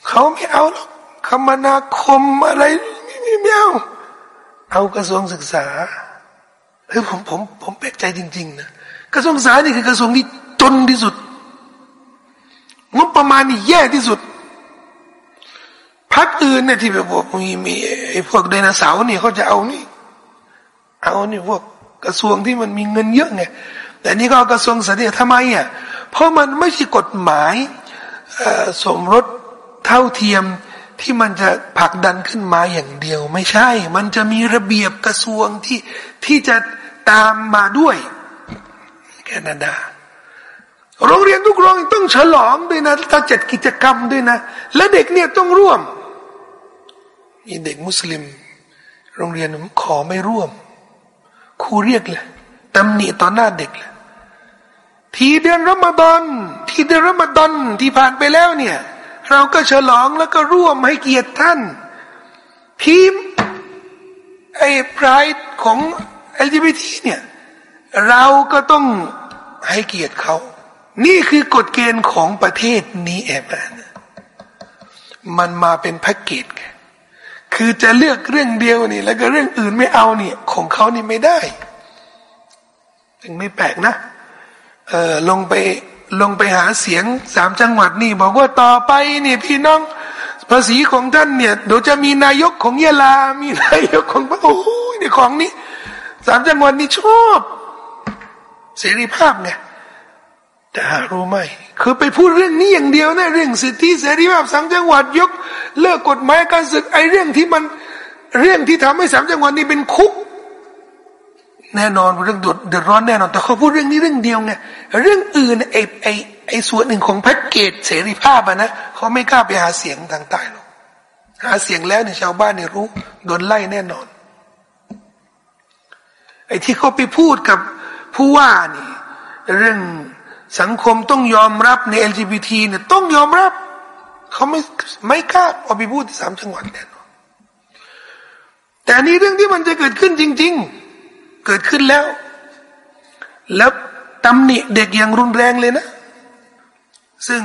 เขาไม่เอาหรอกคมนาคมอะไรไม่ไม่เอาเอากระทรวงศึกษา เฮ้ยผมผมผมแปลกใจจริง ๆ นะกระทรวงศึกษานี่คือกระทรวงที่จนที่สุดงบประมาณนี่แย่ที่สุดพักอื่นเนี่ยที่แบบบอกมีมีไอ้พวกไดโนเสาร์นี่เขาจะเอานี่ เอานี่พวกกระทรวงที่มันมีเงินเยอะไงแต่นี่ก็กระทรวงสาธารณสุขทำไมอะเพราะมันไม่ใช่กฎหมายสมรสเท่าเทียม ที่มันจะผลักดันขึ้นมาอย่างเดียว ไม่ใช่ มันจะมีระเบียบกระทรวงที่ที่จะตามมาด้วย แคนาดา โรงเรียนทุกโรงต้องฉลองด้วยนะต้องจัดกิจกรรมด้วยนะ และเด็กเนี่ยต้องร่วม มีเด็กมุสลิม โรงเรียนขอไม่ร่วมครูเรียกเลยตำหนิต่อหน้าเด็กเลยทีเดือนรอมฎอน ทีเดือนรอมฎอนที่ผ่านไปแล้วเนี่ย เราก็ฉลองแล้วก็ร่วมให้เกียรติท่าน ทีมไอ้พรายของ LGBT เนี่ย เราก็ต้องให้เกียรติเขา นี่คือกฎเกณฑ์ของประเทศนี้แอบมันมาเป็นแพ็กเกจคือจะเลือกเรื่องเดียวนี่ แล้วก็เรื่องอื่นไม่เอาเนี่ย ของเขานี่ไม่ได้ ถึงไม่แปลกนะ เออลงไป ลงไปหาเสียงสามจังหวัดนี่ บอกว่าต่อไปนี่พี่น้อง ภาษีของท่านเนี่ยเดี๋ยวจะมีนายกของยะลา มีนายกของโอ้โหเนี่ยของนี้สามจังหวัดนี่ชอบเสรีภาพไงแต่หารู้ไหมคือไปพูดเรื่องนี้อย่างเดียวนะเรื่องสิทธิเสรีภาพสามจังหวัดยก เลิกกฎหมายการศึกไอเรื่องที่มันเรื่องที่ทำให้สามจังหวัดนี้เป็นคุก แน่นอนเรื่องเดือดร้อนแน่นอน แต่เขาพูดเรื่องนี้เรื่องเดียวไงเรื่องอื่นไอไอไอส่วนหนึ่งของแพ็กเกจเสรีภาพอะนะเขาไม่กล้าไปหาเสียงต่างๆหรอกหาเสียงแล้วเนี่ยชาวบ้านเนี่ยรู้โดนไล่แน่นอน ไอ้ที่เขาไปพูดกับผู้ว่านี่ เรื่องสังคมต้องยอมรับใน LGBT เนี่ยต้องยอมรับ เขาไม่ไม่กล้าเอาไปพูดที่สามจังหวัดแน่นอนแต่นี่เรื่องที่มันจะเกิดขึ้นจริง ๆ เกิดขึ้นแล้ว แล้วตำหนิเด็กอย่างรุนแรงเลยนะ ซึ่ง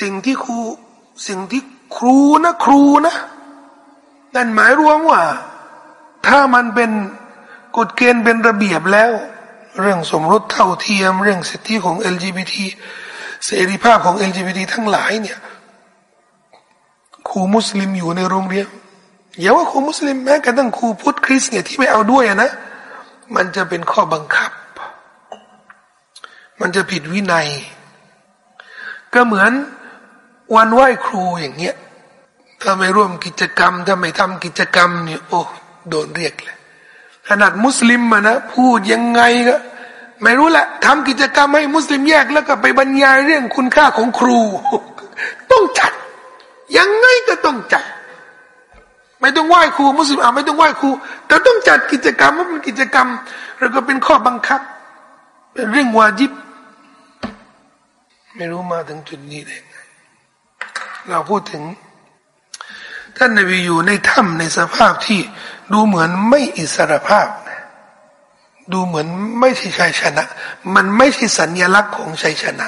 สิ่งที่ครูสิ่งที่ครูนะครูนะนั่นหมายรวมว่า ถ้ามันเป็นกฎเกณฑ์เป็นระเบียบแล้ว เรื่องสมรสเท่าเทียม เรื่องสิทธิของ LGBT เสรีภาพของ LGBT ทั้งหลายเนี่ยครูมุสลิมอยู่ในโรงเรียนอย่าว่าครูมุสลิมแม้กระทั่งครูพุทธคริสเนี่ยที่ไม่เอาด้วยนะ มันจะเป็นข้อบังคับ มันจะผิดวินัย ก็เหมือนวันไหว้ครูอย่างเงี้ย ถ้าไม่ร่วมกิจกรรม ถ้าไม่ทำกิจกรรมเนี่ยโอ้โดนเรียกเลยขนาดมุสลิมมานะพูดยังไงก็ไม่รู้แหละทำกิจกรรมให้มุสลิมแยกแล้วก็ไปบรรยายเรื่องคุณค่าของครู ต้องจัด ยังไงก็ต้องจัด ไม่ต้องไหว้ครูมุสลิมอ่าไม่ต้องไหว้ครู แต่ต้องจัดกิจกรรมว่าเป็นกิจกรรมแล้วก็เป็นข้อบังคับ เป็นเรื่องวาจิบ ไม่รู้มาถึงจุดนี้ได้ไงเราพูดถึง ท่านนบีอยู่ในถ้ำในสภาพที่ดูเหมือนไม่อิสระภาพ ดูเหมือนไม่ใช่ชัยชนะ มันไม่ใช่สัญญลักษณ์ของชัยชนะ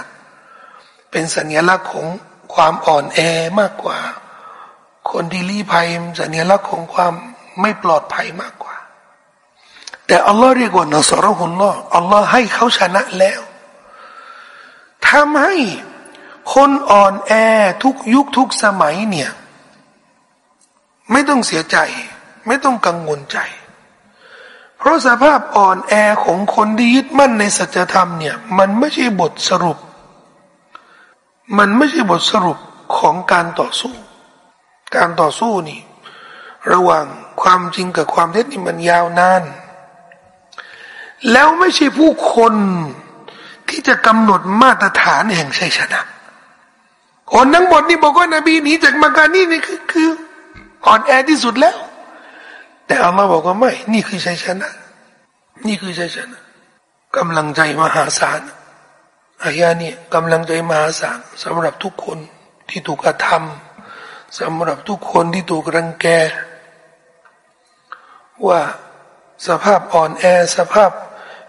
เป็นสัญญลักษณ์ของความอ่อนแอมากกว่า คนที่ลี้ภัยสัญลักษณ์ของความไม่ปลอดภัยมากกว่า แต่อัลลอฮ์เรียกว่านสรหุลลอฮ์อัลลอฮ์ให้เขาชนะแล้วทำให้คนอ่อนแอทุกยุคทุกสมัยเนี่ย ไม่ต้องเสียใจ ไม่ต้องกังวลใจ เพราะสภาพอ่อนแอของคนที่ยึดมั่นในสัจธรรมเนี่ย มันไม่ใช่บทสรุป มันไม่ใช่บทสรุปของการต่อสู้ การต่อสู้นี่ ระหว่างความจริงกับความเท็จนี่มันยาวนาน แล้วไม่ใช่ผู้คนที่จะกำหนดมาตรฐานแห่งชัยชนะคนทั้งหมดนี่บอกว่านบีหนีจากมาการนี่นี่คือคืออ่อนแอที่สุดแล้ว แต่อัลลอฮ์บอกว่าไม่ นี่คือชัยชนะ นี่คือชัยชนะกำลังใจมหาศาลอายานี่กำลังใจมหาศาลสำหรับทุกคนที่ถูกกระทำ สำหรับทุกคนที่ถูกรังแก ว่าสภาพอ่อนแอสภาพ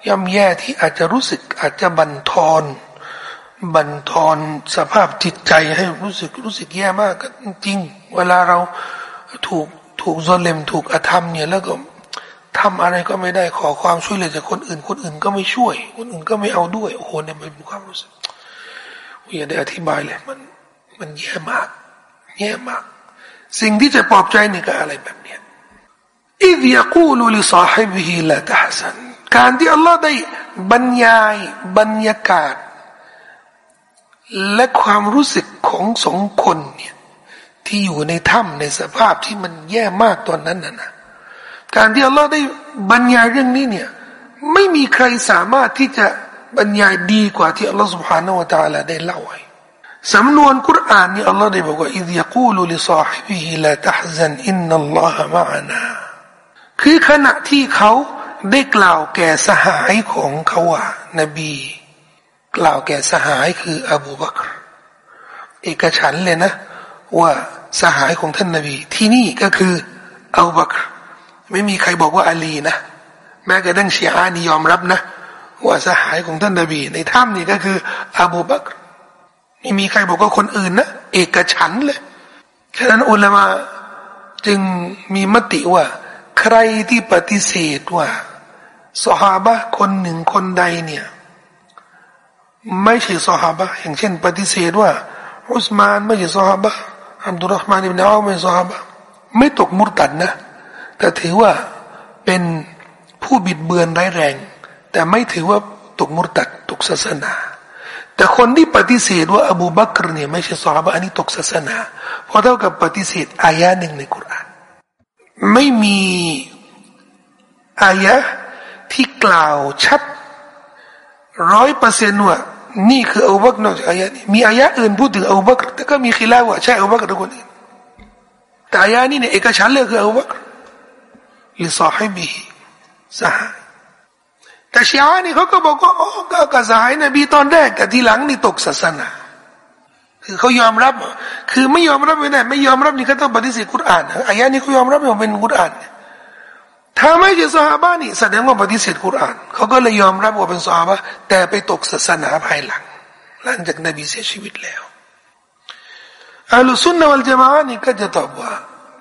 ย่ำแย่ที่อาจจะรู้สึกอาจจะบันทอนบันทอนสภาพจิตใจให้รู้สึกรู้สึกแย่มากจริง เวลาเราถูกถูกโซเลมถูกอธรรมเนี่ยแล้วก็ทำอะไรก็ไม่ได้ขอความช่วยเหลือจากคนอื่น คนอื่นก็ไม่ช่วย คนอื่นก็ไม่เอาด้วยโอ้โหเนี่ยมันเป็นความรู้สึกอย่าได้อธิบายเลยมันมันแย่มาก แย่มาก สิ่งที่จะปลอบใจนี่ก็อะไรแบบเนี้ยอิดยากูลุลิซาฮิบิฮิลาตาฮัสันการที่อัลลอฮ์ได้บรรยายบรรยากาศ และความรู้สึกของสองคนเนี่ยที่อยู่ในถ้ำในสภาพที่มันแย่มากตอนนั้นนะนะการที่อัลลอฮ์ได้บรรยายเรื่องนี้เนี่ยไม่มีใครสามารถที่จะบรรยายดีกว่าที่อัลลอฮ์สุบฮานาวะตาลาได้เล่าไว้ สำนวนกุรอานนี่อัลลอฮ์ได้บอกว่าإذ يقول لصاحبه لا تحزن إن الله معنا คือขณะที่เขาได้กล่าวแก่สหายของเขาว่านบี กล่าวแก่สหายคืออบูบักรเอกฉันท์เลยนะ ว่าสหายของท่านนบี ที่นี่ก็คืออบูบักรไม่มีใครบอกว่าอาลีนะ แม้กระทั่งชีอานี่ยอมรับนะ ว่าสหายของท่านนบี ในถ้ำนี่ก็คืออบูบักร ไม่มีใครบอกว่าคนอื่นนะเอกฉันเลยฉะนั้นอุลามะจึงมีมติว่า ใครที่ปฏิเสธว่าสหาบะคนหนึ่งคนใดเนี่ย ไม่ใช่สหาบะอย่างเช่น ปฏิเสธว่าอุสมานไม่ใช่สหาบะอับดุลรหมานอิบนาอัลไม่ใช่สหาบะไม่ตกมุรตัดนะ แต่ถือว่าเป็นผู้บิดเบือนร้ายแรง แต่ไม่ถือว่าตกมุรตัดตกศาสนา แต่คนที่ปฏิเสธว่าอบูบักรเนี่ยไม่ใช่สฮาบอันนี้ตกศาสนา เพราะเท่ากับปฏิเสธอายะหนึ่งในกุรานไม่มีอายะที่กล่าวชัดร้อยเปอร์เซนต์ว่านี่คืออบูบักรนอกจากอายะนี้มีอายะอื่นพูดถึงอบูบักรแต่ก็มีขีลาว่าใช่อบูบักรทุกคนอื่นแต่อายะนี้เนี่ยเอกฉันเลยคืออบูบักรลิซาฮิบิสหาย แต่ชีอะนี่เขาก็บอกว่าโอ้ก็กสายนบีตอนแรกแต่ทีหลังนี่ตกศาสนา คือเขายอมรับ คือไม่ยอมรับไม่ได้ไม่ยอมรับนี่ก็ต้องปฏิเสธกุรอานอายะนี้เขายอมรับว่าเป็นกุรอานถ้าไม่ใช่สหาบ้านี่แสดงว่าปฏิเสธกุรอานเขาก็เลยยอมรับว่าเป็นสหาบะแต่ไปตกศาสนาภายหลัง หลังจากนบีเสียชีวิตแล้วอัลลอฮฺสุนนะวัลจามะนี่ก็จะตอบว่า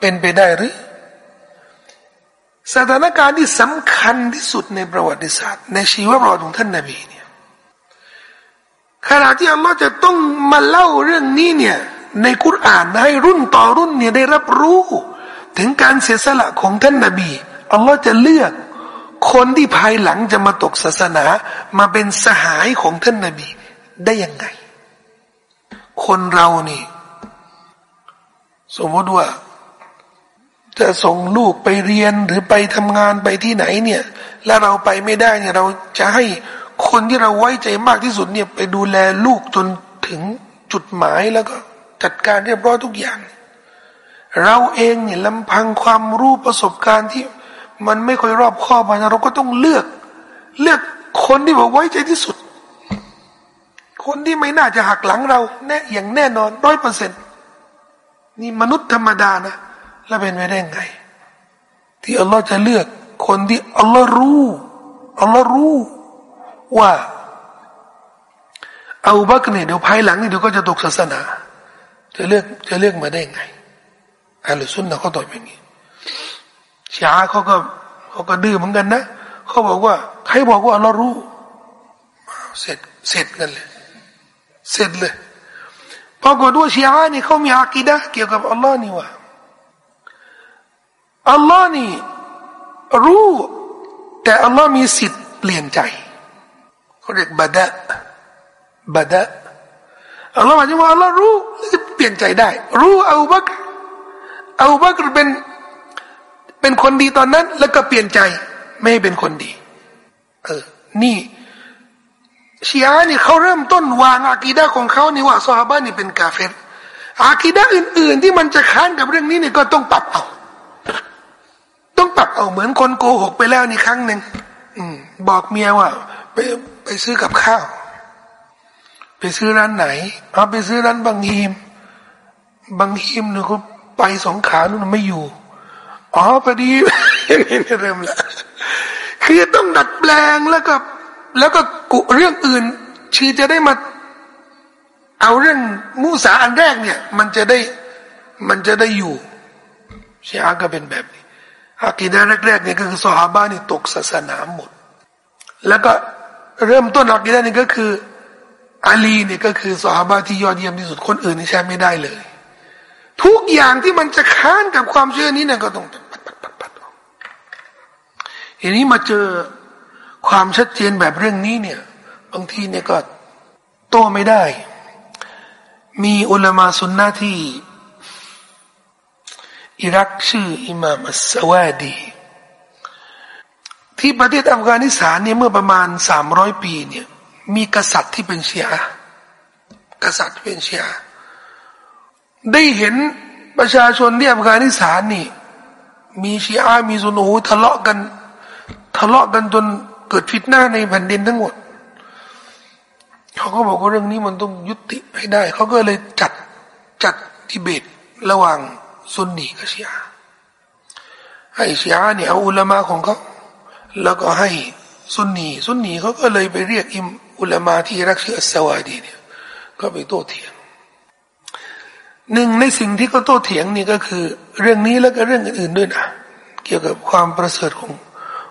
เป็นไปได้หรือ สถานการณ์ที่สำคัญที่สุดในประวัติศาสตร์ ในชีวประวัติของท่านนาบีเนี่ยขณะที่อัลลอฮ์จะต้องมาเล่าเรื่องนี้เนี่ยในคุรานให้รุ่นต่อรุ่นเนี่ยได้รับรู้ ถึงการเสียสละของท่านนาบีอัลลอฮ์จะเลือก คนที่ภายหลังจะมาตกศาสนา มาเป็นสหายของท่านนาบีได้ยังไง คนเรานี่ สมมติว่า จะส่งลูกไปเรียนหรือไปทำงานไปที่ไหนเนี่ย แล้วเราไปไม่ได้เนี่ยเราจะให้คนที่เราไว้ใจมากที่สุดเนี่ยไปดูแลลูกจนถึงจุดหมายแล้วก็จัดการเรียบร้อยทุกอย่าง เราเองเนี่ยลำพังความรู้ประสบการณ์ที่มันไม่ค่อยรอบคอบมาเราก็ต้องเลือก เลือกคนที่บอกไว้ใจที่สุด คนที่ไม่น่าจะหักหลังเราแน่อย่างแน่นอนร้อยเปอร์เซ็นต์นี่มนุษย์ธรรมดานะ แล้วเป็นไปได้ไง ที่อัลลอฮ์จะเลือกคนที่อัลลอฮ์รู้อัลลอฮ์รู้ว่าเอาบักเนี่ยเดี๋ยวภายหลังนี่เดี๋ยวก็จะตกศาสนา จะเลือกจะเลือกมาได้ไงอัลลอฮ์สุนนะเขาตอบอย่างนี้ชาเขาก็เขาก็ดื้อเหมือนกันนะเขาบอกว่า ใครบอกว่าอัลลอฮ์รู้ เสร็จเสร็จกันเลย เสร็จเลยปรากฏว่าชีอะนี่เขามีอากีดะเกี่ยวกับอัลลอฮ์นี่ว่า อัลลอฮ์นี่รู้ แต่อัลลอฮ์มีสิทธิ์เปลี่ยนใจเขาเรียกบาดะบาดะอัลลอฮ์หมายถึงว่าอัลลอฮ์รู้จะเปลี่ยนใจได้ รู้อาบักอาบักเป็นเป็นคนดีตอนนั้น แล้วก็เปลี่ยนใจไม่ให้เป็นคนดี เออ นี่ชียนี่เขาเริ่มต้นวางอากีดะของเขานี่ว่าซอฮาบะนี่เป็นกาเฟรอากีดะอื่น ๆ ที่มันจะค้านกับเรื่องนี้เนี่ยก็ต้องปรับเอา ต้องปรับเอาเหมือนคนโกหกไปแล้วนี่ครั้งหนึ่งบอกเมียว่า ไปไปซื้อกับข้าว ไปซื้อร้านไหนเอาไปซื้อร้านบางฮีม บางฮีมเนี่ยเขาไปสองขานู่นไม่อยู่อ๋อพอดีเริ่มละคือต้องดัดแปลงแล้วก็แล้วก็กุเรื่องอื่น ชีจะได้มา เอาเรื่องมูสาอันแรกเนี่ย มันจะได้มันจะได้อยู่ชีอาก็เป็นแบบนี้ อากีดะแรกๆเนี่ยก็คือสหาบ้านี่ตกศาสนาหมด แล้วก็เริ่มต้นอากีดะนี่ก็คืออาลีเนี่ยก็คือสหาบ้าที่ยอดเยี่ยมที่สุดคนอื่นนี่ใช้ไม่ได้เลย ทุกอย่างที่มันจะค้านกับความเชื่อนี้เนี่ยก็ต้องปัดปัดปัดปัดออกทีนี้มาเจอความชัดเจนแบบเรื่องนี้เนี่ย บางทีเนี่ยก็โตไม่ได้ มีอุลามาสุนนะที่ อิรักชื่ออิมามอัสวาดี ที่ประเทศอัฟกานิสถานเนี่ยเมื่อประมาณสามร้อยปีเนี่ยมีกษัตริย์ที่เป็นเชียกษัตริย์เป็นเชียได้เห็นประชาชนที่อัฟกานิสถานนี่ มีชีอามีซุนูทะเลาะกัน ทะเลาะกันจนเกิดฟิตหน้าในแผ่นดินทั้งหมดเขาก็บอกว่าเรื่องนี้มันต้องยุติให้ได้ เขาก็เลยจัดจัดดิเบตระหว่าง ซุนนีกับชีอาให้ชีอาเนี่ยเอาอุลามะของเขาแล้วก็ให้ซุนนีซุนนีเขาก็เลยไปเรียกอิมอุลามะที่รักชื่ออัสวาดีเนี่ยก็ไปโต้เถียงหนึ่งในสิ่งที่เขาโต้เถียงนี่ก็คือ เรื่องนี้แล้วก็เรื่องอื่นๆด้วยนะเกี่ยวกับความประเสริฐของ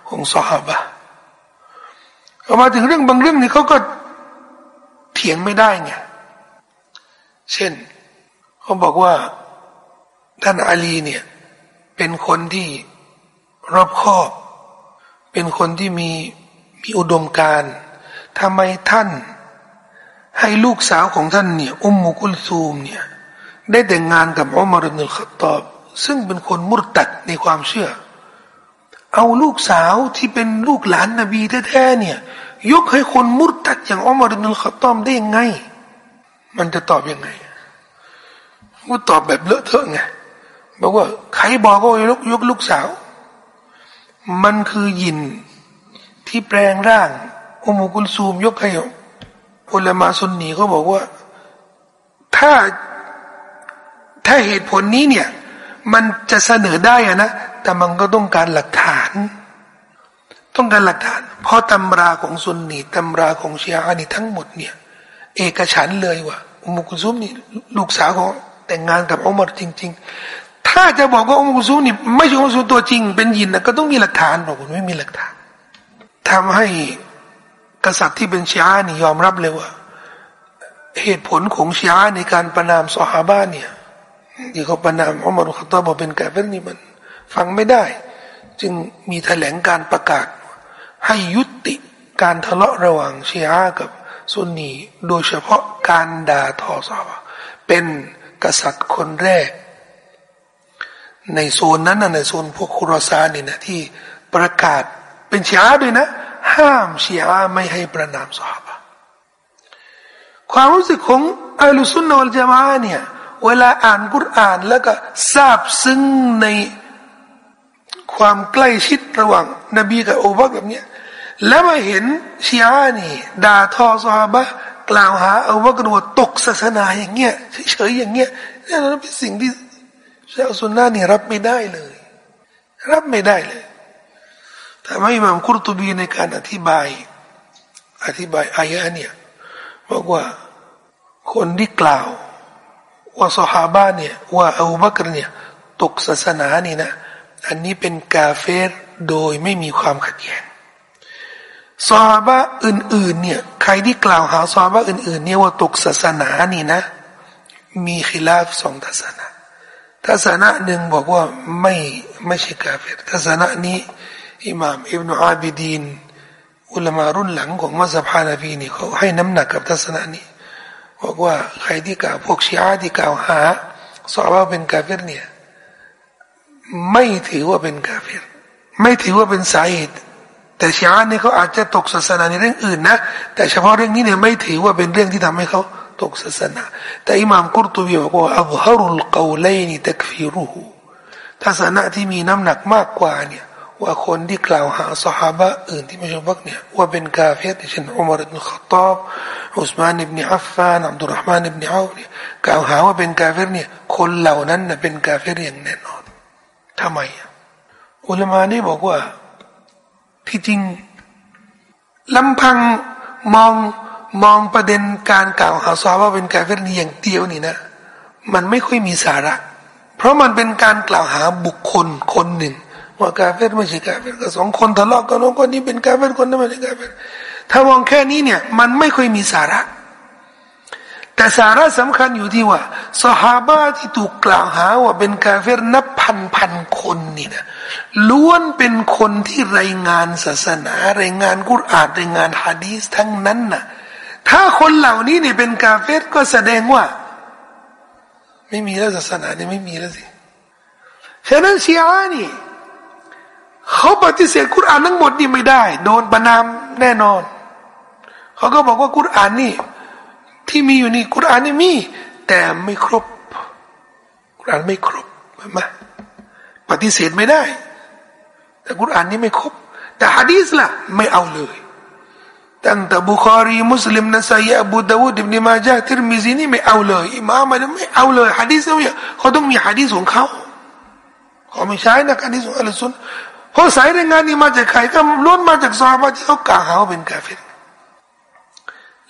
ของสหบะพอมาถึงเรื่องบางเรื่องนี่เขาก็เถียงไม่ได้ไงเช่นเขาบอกว่า ท่านอาลีเนี่ย เป็นคนที่รอบคอบ เป็นคนที่มีมีอุดมการทำไมท่าน ให้ลูกสาวของท่านเนี่ยอุมมุกุลซูมเนี่ย ได้แต่งงานกับอุมารอิบนุลขตอบ ซึ่งเป็นคนมุตตัดในความเชื่อ เอาลูกสาวที่เป็นลูกหลานนบีแท้ๆเนี่ย ยกให้คนมุตตัดอย่างอุมารอิบนุลขตอบได้ยังไง มันจะตอบยังไงกูตอบแบบเลอะเทอะไง บอกว่าใครบอกว่ายกยกลูกสาว มันคือยินที่แปลงร่างอุมุกุลซูมยกให้อุลามาซุนนีเขาบอกว่า ถ้าถ้าเหตุผลนี้เนี่ย มันจะเสนอได้อะนะ แต่มันก็ต้องการหลักฐาน ต้องการหลักฐาน เพราะตำราของซุนนีตำราของชีอะนี่ทั้งหมดเนี่ย เอกฉันเลยว่าอุมุกุลซูมนี่ ลูกสาวของแต่งงานกับอุมารจริง ๆ ถ้าจะบอกว่าอุมุกุลซูมนี่ไม่ใช่อุมุกุลซูมตัวจริง เป็นยินนะก็ต้องมีหลักฐานบอกคุณไม่มีหลักฐานทำให้กษัตริย์ที่เป็นชีอะนี่ยอมรับเลยว่า เหตุผลของชีอะในการประนามสหาบ้านเนี่ยที่เขาประนามอุมารขตอบอกเป็นกาเฟรนี่มัน ฟังไม่ได้ จึงมีแถลงการประกาศ ให้ยุติการทะเลาะระหว่างชีอะกับซุนนีโดยเฉพาะการด่าทอซอบเป็นกษัตริย์คนแรก ในโซนนั้นนะในโซนพวกคุรซานี่นะที่ประกาศเป็นชีอะด้วยนะ ห้ามชีอะไม่ให้ประนามซอบความรู้สึกของอัลลสุนนะวัลจามะเนี่ยเวลาอ่านกุรอานแล้วก็ทราบซึ้งในความใกล้ชิดระหว่างนบีกับอูบักแบบนี้แล้วมาเห็นชีอานี่ด่าทอซาบะกล่าวหาเอาว่ากระโดดตกศาสนาอย่างเงี้ยเฉยๆอย่างเงี้ยนี่เราเป็นสิ่งที่ ชาวสุนนะนี่รับไม่ได้เลย รับไม่ได้เลยแต่ไม่มามคุรตุบีในการอธิบาย อธิบายอายะเนี่ยบอกว่าคนที่กล่าว ว่าสหาบ้านเนี่ยว่าอูบักรเนี่ยตกศาสนานี่นะ อันนี้เป็นกาเฟรโดยไม่มีความขัดแย้งซาบะอื่นๆเนี่ยใครที่กล่าวหาซาบะอื่นๆเนี่ยว่าตกศาสนานี่นะ มีขีลาฟสองทัศนะ ทัศนะหนึ่งบอกว่าไม่ไม่ใช่กาเฟรทัศนะนี้อิหม่ามอิบนาอาบิดีนอุลามารุ่นหลังของมัสยิดฮานาฟีนี่เขาให้น้ำหนักกับทัศนะนี้บอกว่าใครที่กล่าวพวกชีอะที่กล่าวหาสอบว่าเป็นกาเฟรเนี่ยไม่ถือว่าเป็นกาเฟรไม่ถือว่าเป็นสาเหตุแต่ชีอะนี่เขาอาจจะตกศาสนาในเรื่องอื่นนะแต่เฉพาะเรื่องนี้เนี่ยไม่ถือว่าเป็นเรื่องที่ทำให้เขา ตกศาสนา แต่อิหม่ามกุรตุบีบอกว่าอัลฮารุลกาวเลนีตักฟิรุหูทัศนะที่มีน้ำหนักมากกว่าเนี่ยว่าคนที่กล่าวหาสหาบะอื่นที่ไม่ใช่อบูบักรเนี่ยว่าเป็นกาเฟรเช่นอุมารอิบนุขตอบอุสมานอิบเนอัฟฟานอับดุลรหมานอิบเนอาเนี่ยกล่าวหาว่าเป็นกาเฟรเนี่ยคนเหล่านั้นนะเป็นกาเฟรอย่างแน่นอนทำไมอุลามานี่บอกว่าที่จริงลำพังมอง มองประเด็นการกล่าวหาซาว่าเป็นกาเฟรนี่อย่างเดียวนี่นะ มันไม่ค่อยมีสาระ เพราะมันเป็นการกล่าวหาบุคคลคนหนึ่ง ว่ากาเฟรไม่ใช่กาเฟรก็สองคนทะเลาะกันคนนี้เป็นกาเฟรคนนั้นไม่ใช่กาเฟรถ้ามองแค่นี้เนี่ย มันไม่ค่อยมีสาระ แต่สาระสำคัญอยู่ที่ว่าสหาบะที่ถูกกล่าวหาว่าเป็นกาเฟรนับพันพันคนนี่นะล้วนเป็นคนที่รายงานศาสนา รายงานกุรอานรายงานฮะดีสทั้งนั้นนะ่ะ ถ้าคนเหล่านี้เนี่ยเป็นกาเฟรก็แสดงว่า ไม่มีแล้วศาสนาเนี่ยไม่มีแล้วสิฉะนั้นชีอะนี่เขาปฏิเสธกุรานทั้งหมดนี่ไม่ได้ โดนประนามแน่นอน เขาก็บอกว่ากุรานนี่ ที่มีอยู่นี่กุรานนี่มี แต่ไม่ครบกุรานไม่ครบเห็นไหมปฏิเสธไม่ได้ แต่กุรานนี่ไม่ครบ แต่ฮะดีสล่ะ ไม่เอาเลย ตั้งแต่บุคอรีมุสลิมนัสัยอบูดาวูดอิบนมาจาทิรมิซีนี่ไม่เอาเลยอิมามมันไม่เอาเลยฮะดีสเนี่ยเขาต้องมีฮะดีสของเขาเขาไม่ใช้นะฮะดีสของอัลลอฮ์เพราะสายรายงานนี้มาจากใครก็ล้วนมาจากซาบะที่เขากล่าวหาเป็นกาเฟร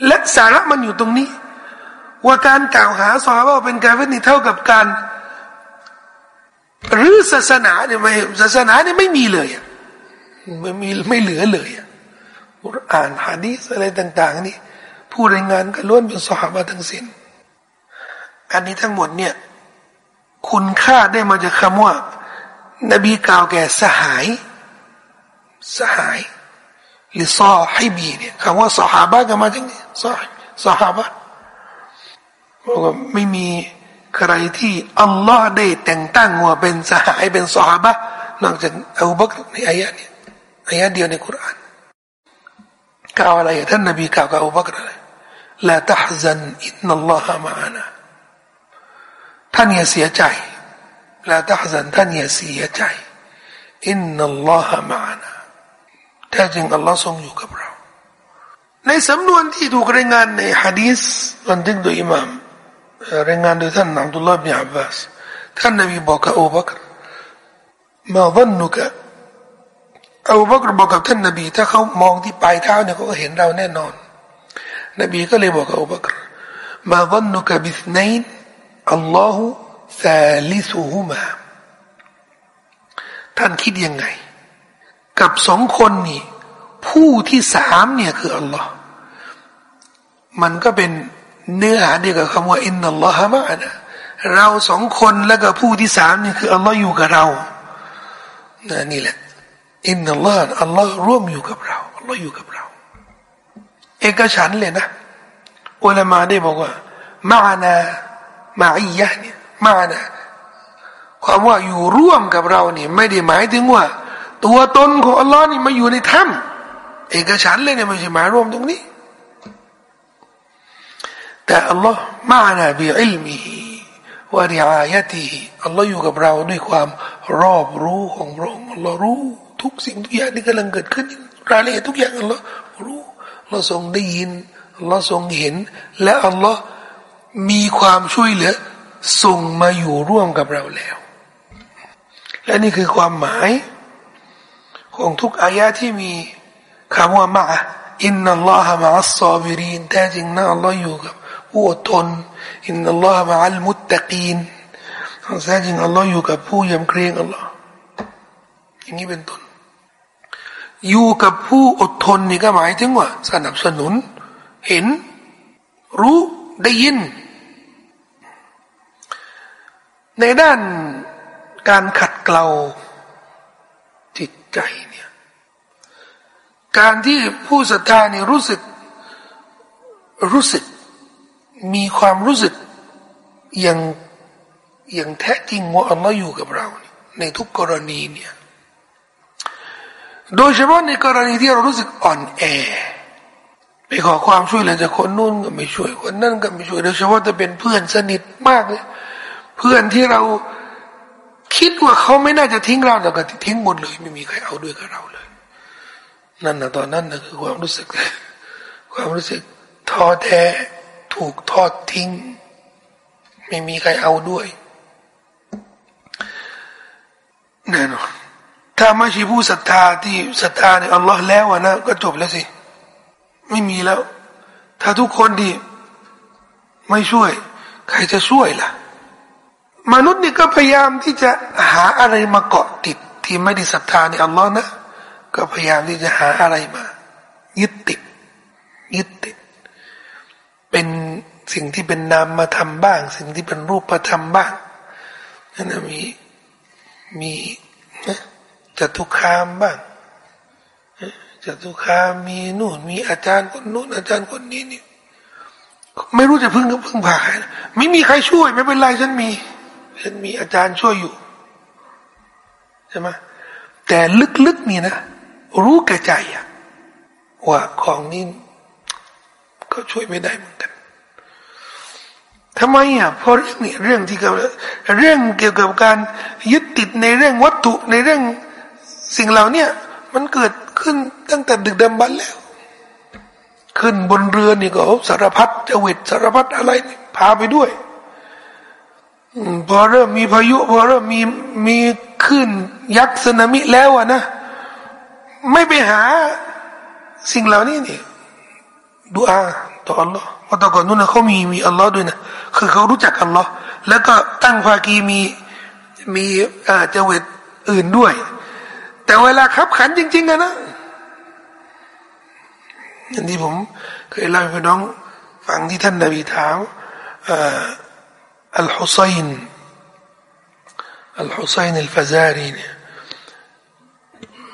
และสาระมันอยู่ตรงนี้ ว่าการกล่าวหาซาบะเป็นกาเฟรนี่เท่ากับการหรือศาสนาเนี่ยไม่ศาสนาเนี่ยไม่มีเลยไม่มีไม่เหลือเลย อ่านฮะดีสอะไรต่าง ๆ นี่ ผู้รายงานก็ล้วนเป็นสหายทั้งสิ้น อันนี้ทั้งหมดเนี่ย คุณค่าได้มาจากคำว่า นบีกล่าวแก่สหาย สหายหรือซอให้บีเนี่ยคำว่าสหาบะก็มาจากนี้ซอสหาบะบอกว่าไม่มีใครที่อัลลอฮ์ได้แต่งตั้งว่าเป็นสหายเป็นสหาบะนอกจากอูบักในอายะเนี้อายะเดียวในคุราน กล่าวอะไรท่านนบีกล่าวกับอูบักอะไรลาตะฮซันอินนัลลอฮะมาอานะท่านอย่าเสียใจลาตะฮซันท่านอย่าเสียใจอินนัลลอฮะมานะแท้จริงอัลลอฮ์ทรงอยู่กับเรา ในสำนวนที่ถูกรายงานในฮะดีษบันทึกโดยอิหม่ามรายงานโดยท่านอับดุลลาห์บิอับบาสท่านนบีบอกกับอูบักรมาวันนุกะ อูบักรบอกกับท่านนบี ถ้าเขามองที่ปลายเท้าเนี่ยเขาก็เห็นเราแน่นอน นบีก็เลยบอกกับอูบักรما ظنك باثنين الله ثالثهماท่านคิดยังไง กับสองคนนี่ผู้ที่สามเนี่ยคืออัลลอฮ์มันก็เป็นเนื้อหาเดียวกับคำว่าإن الله معناเราสองคนแล้วก็ผู้ที่สามนี่คืออัลลอฮ์อยู่กับเรานี่แหละ إن اللهอัลลอฮ์ร่วมอยู่กับเราอัลลอฮ์อยู่กับเรา เอกฉันเลยนะอุลามาได้บอกว่ามานามาอียะเนี่ยมานะความว่าอยู่ร่วมกับเราเนี่ยไม่ได้หมายถึงว่า ตัวตนของอัลลอฮ์นี่มาอยู่ในถ้ำเอกฉันเลยเนี่ยไม่ใช่หมายรวมตรงนี้ แต่อัลลอฮ์มานะบิอิลมีวาริอายะตีอัลลอฮ์อยู่กับเราด้วยความรอบรู้ของพระองค์อัลลอฮ์รู้ ทุกสิ่งทุกอย่างที่กำลังเกิดขึ้นรายละเอียดทุกอย่างอัลลอฮ์รู้อัลลอฮ์ทรงได้ยินอัลลอฮ์ทรงเห็น และอัลลอฮ์มีความช่วยเหลือส่งมาอยู่ร่วมกับเราแล้ว และนี่คือความหมาย ของทุกอายะที่มีคำว่ามาอินนัลลอฮะมะอัลซอบิรินแท้จริงนะอัลลอฮ์อยู่กับผู้อดทนอินนัลลอฮะมะอัลมุตตะกีนแท้จริงอัลลอฮ์อยู่กับผู้ยำเกรงอัลลอฮ์อย่างนี้เป็นต้น อยู่กับผู้อดทนนี่ก็หมายถึงว่า สนับสนุน เห็น รู้ได้ยิน ในด้านการขัดเกลาจิตใจเนี่ยการที่ผู้ศรัทธาเนี่ยรู้สึก รู้สึก มีความรู้สึกอย่างอย่างแท้จริงว่าอัลลอฮ์อยู่กับเรา ในทุกกรณีเนี่ย โดยเฉพาะในกรณีที่เรารู้สึกอ่อนแอ ไปขอความช่วยเหลือจากคนนู้นก็ไม่ช่วยคนนั่นก็ไม่ช่วยโดยเฉพาะจะเป็นเพื่อนสนิทมากเลยเพื่อนที่เราคิดว่าเขาไม่น่าจะทิ้งเราแต่ก็ทิ้งหมดเลย ไม่มีใครเอาด้วยกับเราเลย นั่นนะตอนนั้นนะคือความรู้สึก ความรู้สึกทท้อแท้ถูกทอดทิ้ง ไม่มีใครเอาด้วยแน่นอน ถ้าไม่ใช่ผู้ศรัทธาที่ศรัทธาในอัลลอฮ์แล้วนะก็จบแล้วสิ ไม่มีแล้ว ถ้าทุกคนดี ไม่ช่วย ใครจะช่วยล่ะ มนุษย์นี่ก็พยายามที่จะหาอะไรมาเกาะติด ที่ไม่ได้ศรัทธาในอัลลอฮ์นะก็พยายามที่จะหาอะไรมา ยึดติด ยึดติด เป็นสิ่งที่เป็นนามมาทำบ้าง สิ่งที่เป็นรูปมาทำบ้างนั่นมีมีนะ จะทุกขามบ้างจะทุกขามมีนู่น มีอาจารย์คนนู้นอาจารย์คนนี้นี่ไม่รู้จะพึ่งก็พึ่งพาใครไม่มีใครช่วย ไม่เป็นไรฉันมี ฉันมีอาจารย์ช่วยอยู่ใช่ไหมแต่ลึกๆนี่นะ รู้แก่ใจอะว่าของนี้ก็ช่วยไม่ได้เหมือนกันทำไมอะเพราะเรื่องนี้เรื่องที่เกี่ยวเรื่องเกี่ยวกับการยึดติดในเรื่องวัตถุในเรื่อง สิ่งเหล่านี้มันเกิดขึ้นตั้งแต่ดึกดำบรรแล้ว ขึ้นบนเรือนี่ก็สารพัดจะเวทสารพัดอะไรพาไปด้วยพอเริ่มมีพายุพอเริ่มมีมีขึ้นยักษ์สึนามิแล้วอะนะ ไม่ไปหาสิ่งเหล่านี้นี่ดูอาต่ออัลลอฮ์เพราะตอก่อนนู้นเขามีมีอัลลอฮ์ด้วยนะคือเขารู้จักอัลลอฮ์แล้วก็ตั้งภากีมีมีอาจเวทอื่นด้วย แต่เวลาขับขันจริง ๆอะนะอย่างที่ผมเคยเล่าให้น้องฟังที่ท่านนบีถามอัลฮุซัยน์อัลฮุซัยน์อัลฟาซารีเนี่ย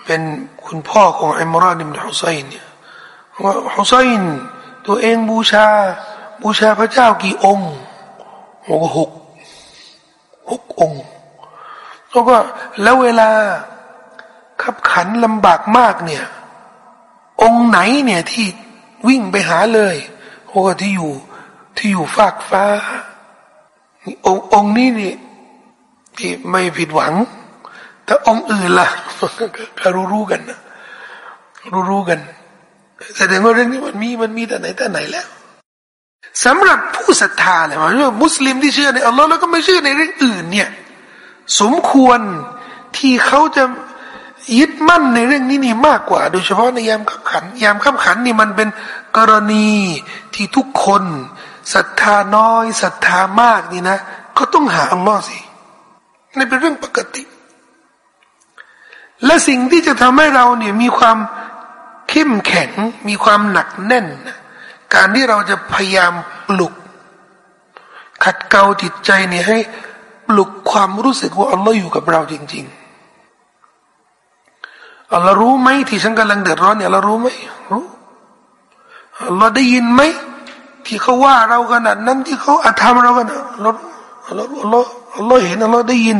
เป็นคุณพ่อของอิมรานอิบนฮุซัยน์เนี่ยว่าฮุซัยน์ตัวเองบูชา บูชาพระเจ้ากี่องค์โอ้หกหกองค์เพราะว่าแล้วเวลา ขับขันลำบากมากเนี่ย องค์ไหนเนี่ยที่วิ่งไปหาเลยโอ้ที่อยู่ที่อยู่ฟากฟ้าององค์นี้นี่ที่ไม่ผิดหวัง แต่องค์อื่นล่ะรู้รู้กันนะรู้รู้กันแสดงว่าเรื่องนี้มันมีมันมีแต่ไหนแต่ไหนแล้วสำหรับผู้ศรัทธาเนี่ยว่ามุสลิมที่เชื่อในอัลลอฮ์แล้วก็ไม่เชื่อในเรื่องอื่นเนี่ย สมควรที่เขาจะ ยึดมั่นในเรื่องนี้นี่มากกว่า โดยเฉพาะในยามขับขัน ยามขับขันนี่มันเป็นกรณีที่ทุกคนศรัทธาน้อยศรัทธามากนี่นะ ก็ต้องหาอัลลอฮ์สินี่เป็นเรื่องปกติ และสิ่งที่จะทำให้เราเนี่ยมีความเข้มแข็งมีความหนักแน่น การที่เราจะพยายามปลุก ขัดเกลาจิตใจเนี่ยให้ปลุกความรู้สึกว่าอัลลอฮ์อยู่กับเราจริง ๆ อัลลอฮ์รู้ไหมที่ฉันกำลังเดือดร้อนเนี่ยอัลลอฮ์รู้ไหมรู้อัลลอฮ์ได้ยินไหมที่เขาว่าเราขนาดนั้นที่เขาอาธรรมเราขนาดเราอัลลอฮ์อัลลอฮ์อัลลอฮ์เห็นอัลลอฮ์ได้ยิน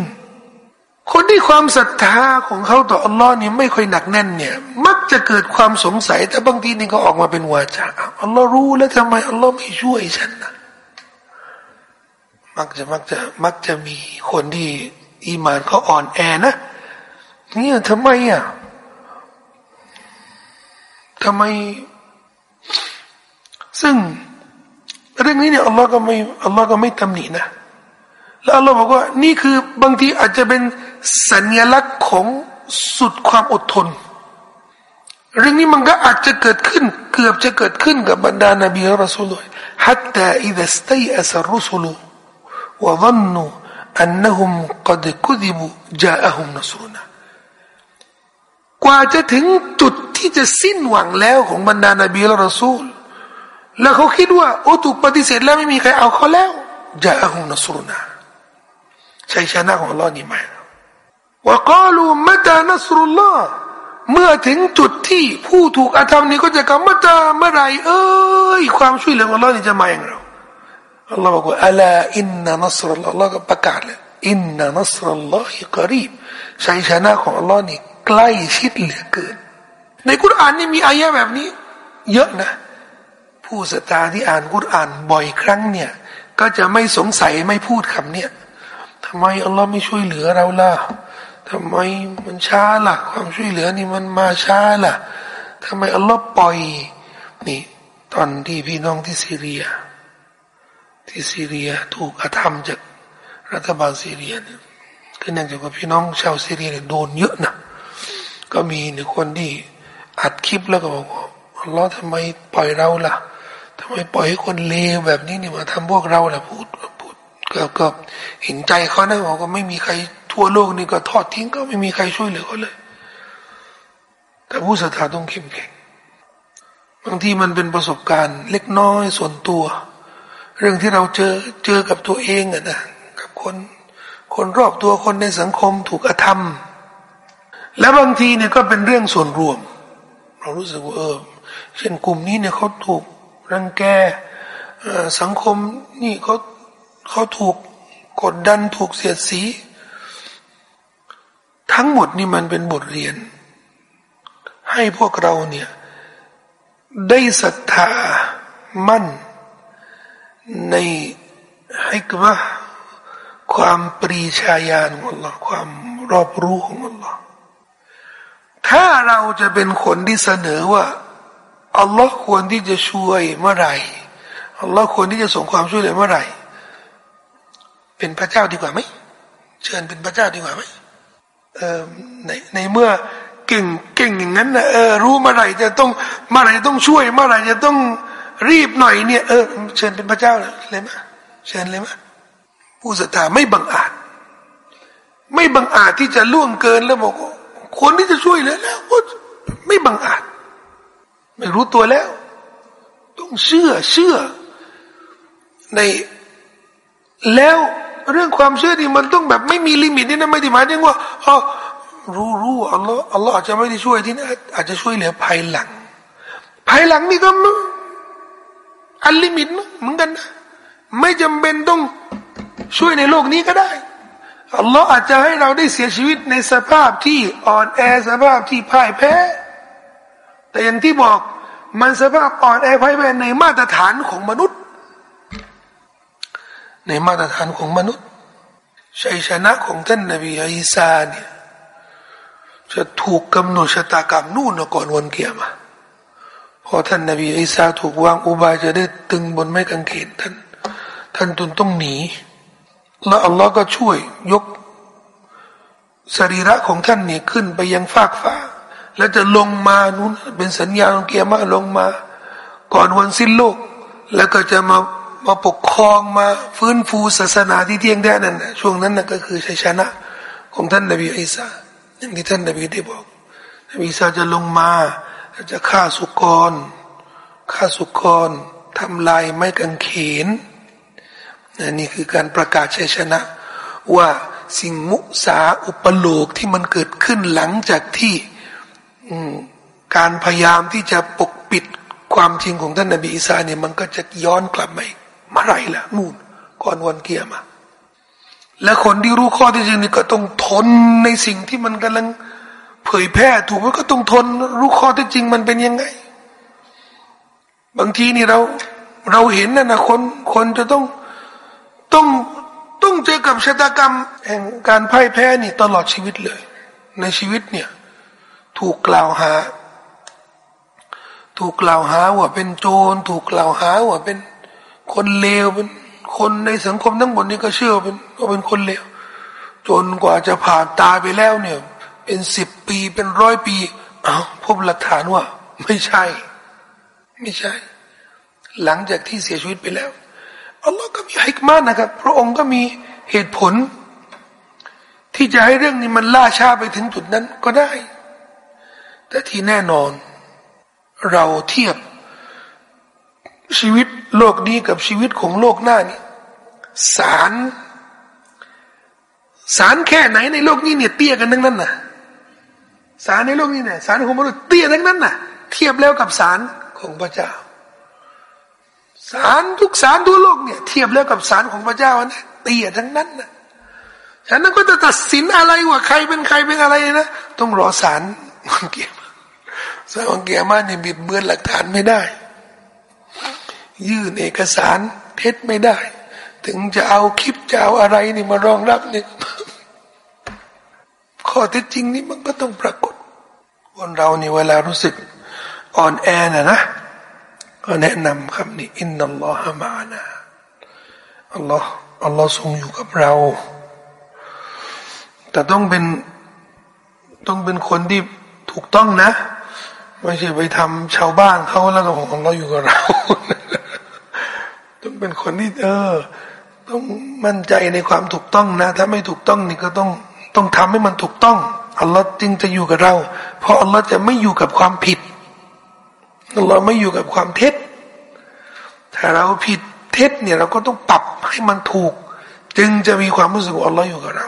คนที่ความศรัทธาของเขาต่ออัลลอฮ์นี่ไม่ค่อยหนักแน่นเนี่ย มักจะเกิดความสงสัยแต่บางทีนี่ก็ออกมาเป็นวาจาอัลลอฮ์รู้แล้วทำไมอัลลอฮ์ไม่ช่วยฉันนะมักจะมักจะมักจะมีคนที่อีมานเขาอ่อนแอนะเนี่ยทำไมอะ ทำไม ซึ่งเรื่องนี้เนี่ยอัลลอฮ์ก็ไม่อัลลอฮ์ก็ไม่ตำหนินะแล้วอัลลอฮ์บอกว่า นี่คือบางทีอาจจะเป็นสัญลักษณ์ของสุดความอดทน เรื่องนี้มันก็อาจจะเกิดขึ้น เกือบจะเกิดขึ้นกับบรรดานบีและรอสูลเลยฮัตตาอิดัสตัยอัสรุสุลูวะันนูอันนหุมกัดกุดิบุจาอฮุมนัสรุนา กว่าจะถึงจุดที่จะสิ้นหวังแล้วของบรรดานาบีและรอซูล แล้วเขาคิดว่า โอ้ถูกปฏิเสธแล้วไม่มีใครเอาเขาแล้วจะอาหุนสรุนาชัยชนะของอัลลอฮ์นี่มาว่ากาลูมตานัสรุลลอฮ์เมื่อถึงจุดที่ผู้ถูกอาธรรมนี้ก็จะกำมาตาเมื่อไรเอ้ยความช่วยเหลือของอัลลอฮ์นี่จะมาอย่างเราอัลลอฮ์บอกว่าอัลาอินนานัสรุลลอฮ์อัลลอฮ์ก็ประกาศเลยอินนานัสรุลลอฮิกรีบชัยชนะของอัลลอฮ์นี่ ใกล้ชิดเหลือเกิน ในกุรอานนี่มีอายะแบบนี้ เยอะนะ ผู้ศรัทธาที่อ่านกุรอานบ่อยครั้งเนี่ย ก็จะไม่สงสัยไม่พูดคำเนี่ยทำไมอัลลอฮ์ไม่ช่วยเหลือเราล่ะทำไมมันช้าล่ะ ความช่วยเหลือนี่มันมาช้าล่ะทำไมอัลลอฮ์ปล่อย นี่ ตอนที่พี่น้องที่ซีเรีย ที่ซีเรียถูกอาธรรมจากรัฐบาลซีเรียเนี่ยคือเนื่องจากว่าพี่น้องชาวซีเรียเนี่ยโดนเยอะนะ ก็มีหนึ่งคนที่อัดคลิปแล้วก็บอกว่าล้อทำไมปล่อยเราล่ะทำไมปล่อยให้คนเลวแบบนี้นี่มาทำพวกเราล่ะพูดพูดก็ก็เห็นใจเขานะบอกว่าไม่มีใครทั่วโลกนี่ก็ทอดทิ้งก็ไม่มีใครช่วยเหลือเขาเลย แต่ผู้ศรัทธาต้องเข้มแข็งบางทีมันเป็นประสบการณ์ เล็กน้อยส่วนตัว เรื่องที่เราเจอเจอกับตัวเองอะนะกับคนคนรอบตัวคนในสังคมถูกอธรรม และบางทีเนี่ยก็เป็นเรื่องส่วนรวม เรารู้สึกว่าเออเช่นกลุ่มนี้เนี่ยเขาถูกรังแกสังคมนี่เขาเขาถูกกดดันถูกเสียดสี ทั้งหมดนี่มันเป็นบทเรียน ให้พวกเราเนี่ยได้ศรัทธามั่น ในให้กว่าความปรีชาญาณของ Allah ความรอบรู้ของ Allah ถ้าเราจะเป็นคนที่เสนอว่าอัลลอฮ์ควรที่จะช่วยเมื่อไหร่อัลลอฮ์ควรที่จะส่งความช่วยเหลือเมื่อไหร่ เป็นพระเจ้าดีกว่าไหมเชิญเป็นพระเจ้าดีกว่าไหมเออในในเมื่อเก่งเก่งอย่างนั้นนะเออรู้เมื่อไหร่จะต้องเมื่อไหร่ต้องช่วยเมื่อไหร่จะต้องรีบหน่อยเนี่ยเออเชิญเป็นพระเจ้าเลยไหมเชิญเลยไหมผู้ศรัทธาไม่บังอาจ ไม่บังอาจที่จะล่วงเกินแล้วบอก คนที่จะช่วยเหลือแล้วไม่บังอาจ ไม่รู้ตัวแล้ว ต้องเชื่อเชื่อ ในแล้วเรื่องความเชื่อนี่มันต้องแบบไม่มี limit นี่นะไม่ได้หมายถึงว่าอ๋อรู้รู้อัลลอฮ์อัลลอฮ์อาจจะไม่ได้ช่วยที่นี่อาจจะช่วยเหลือภายหลัง ภายหลังนี่ก็ unlimit เหมือนกันนะไม่จำเป็นต้องช่วยในโลกนี้ก็ได้ อัลลอฮ์อาจจะให้เราได้เสียชีวิตในสภาพที่อ่อนแอสภาพที่พ่ายแพ้ แต่อย่างที่บอกมันสภาพอ่อนแอพ่ายแพ้ในมาตรฐานของมนุษย์ ในมาตรฐานของมนุษย์ชัยชนะของท่านนบีอิสาเนี่ยจะถูกกำหนดชะตากรรมนู่นก่อนวันเกียรมาพอท่านนบีอิสาถูกวางอุบายจะได้ตึงบนไม้กางเขนท่าน ท่านตุนต้องหนี แล้วอัลลอฮ์ก็ช่วยยกสรีระของท่านเนี่ยขึ้นไปยังฟากฟ้า แล้วจะลงมานู้นเป็นสัญญาของเกียร์มาลงมา ก่อนวันสิ้นโลก แล้วก็จะมามาปกครองมาฟื้นฟูศาสนาที่เที่ยงแท้นั่นช่วงนั้นนะก็คือชัยชนะของท่านนบีอิสาอย่างที่ท่านนบีได้บอกนบีอิสาจะลงมาจะฆ่าสุกรฆ่าสุกรทำลายไม้กางเขน นี่คือการประกาศชัยชนะ ว่าสิ่งมุสาอุปโลกที่มันเกิดขึ้นหลังจากที่การพยายามที่จะปกปิดความจริงของท่านนบีอิสาเนี่ยมันก็จะย้อนกลับมาเมื่อไรล่ะนู่นก่อนวันเกียร์มาและคนที่รู้ข้อที่จริงนี่ก็ต้องทนในสิ่งที่มันกำลังเผยแพร่ถูกไหมก็ต้องทนรู้ข้อที่จริงมันเป็นยังไง บางทีนี่เราเราเห็นนะนะคนคนจะต้อง ต้องต้องเจอกับชะตากรรมแห่งการพ่ายแพ้นี่ตลอดชีวิตเลย ในชีวิตเนี่ยถูกกล่าวหา ถูกกล่าวหาว่าเป็นโจร ถูกกล่าวหาว่าเป็นคนเลวเป็นคนในสังคมทั้งหมดนี้ก็เชื่อเป็นว่าเป็นคนเลวจนกว่าจะผ่านตายไปแล้วเนี่ย เป็นสิบปีเป็นร้อยปีอ้าพบหลักฐานว่า ไม่ใช่ ไม่ใช่ หลังจากที่เสียชีวิตไปแล้ว อัลลอฮ์ก็มีฮิกมานะครับ พระองค์ก็มีเหตุผล ที่จะให้เรื่องนี้มันล่าช้าไปถึงจุดนั้นก็ได้ แต่ที่แน่นอน เราเทียบชีวิตโลกนี้กับชีวิตของโลกหน้านี้สารสารแค่ไหนในโลกนี้เนี่ยเตี้ยกันทั้งนั้นนะสารในโลกนี้เนี่ยสารของมนุษย์เตี้ยทั้งนั้นนะเทียบแล้วกับสารของพระเจ้า สารทุกสารทั่วโลกเนี่ยเทียบแล้วกับสารของพระเจ้านะเตี้ยทั้งนั้นนะฉะนั้นก็จะตัดสินอะไรว่าใครเป็นใครเป็นอะไรนะต้องรอสารวันเกียรสารวันเกียรมาเนี่ยบิดเบือนหลักฐานไม่ได้ ยื่นเอกสารเท็จไม่ได้ ถึงจะเอาคลิปจะเอาอะไรนี่มารองรับเนี่ยข้อเท็จจริงนี่มันก็ต้องปรากฏคนเราเนี่เวลารู้สึกอ่อนแอนะนะ ก็แนะนำคำนี้อินนัลลอฮะมานาอัลลอฮ์อัลลอฮ์ทรงอยู่กับเรา แต่ต้องเป็นต้องเป็นคนที่ถูกต้องนะ ไม่ใช่ไปทำชาวบ้านเขาแล้วก็ของเราอยู่กับเรา ต้องเป็นคนที่เออ ต้องมั่นใจในความถูกต้องนะ ถ้าไม่ถูกต้องนี่ก็ต้องต้องทำให้มันถูกต้องอัลลอฮ์จึงจะอยู่กับเรา เพราะอัลลอฮ์จะไม่อยู่กับความผิด อัลลอฮ์ไม่อยู่กับความเท็จถ้าเราผิดเท็จเนี่ยเราก็ต้องปรับให้มันถูก จึงจะมีความรู้สึกอัลลอฮ์อยู่กับเรา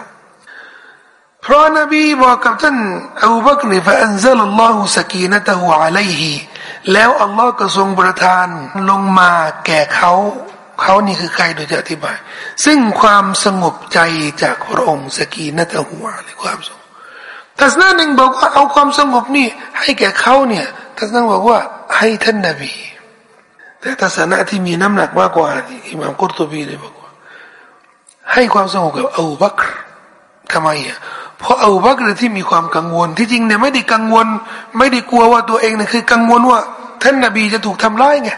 เพราะนบีบอกกับท่านอูบักรฟะอันซัลลอฮุสกีนตะฮุอะลัยฮิแล้วอัลลอฮ์ก็ทรงประทานลงมาแก่เขาเขานี่คือใครโดยจะอธิบาย ซึ่งความสงบใจจากพระองค์สกีนตะฮุอะลัยความสงบทัศนะหนึ่งบอกว่าเอาความสงบนี่ให้แก่เขาเนี่ย ทัศนะบอกว่าให้ท่านนบีแต่ทัศนะที่มีน้ำหนักมากกว่าอิมามกุรตุบีเลยบอกว่า ให้ความสงบกับอูบักรทำไมอะเพราะอูบักรที่มีความกังวลที่จริงเนี่ยไม่ได้กังวล ไม่ได้กลัวว่าตัวเองเนี่ยคือ กังวลว่า ท่านนบีจะถูกทำร้ายไง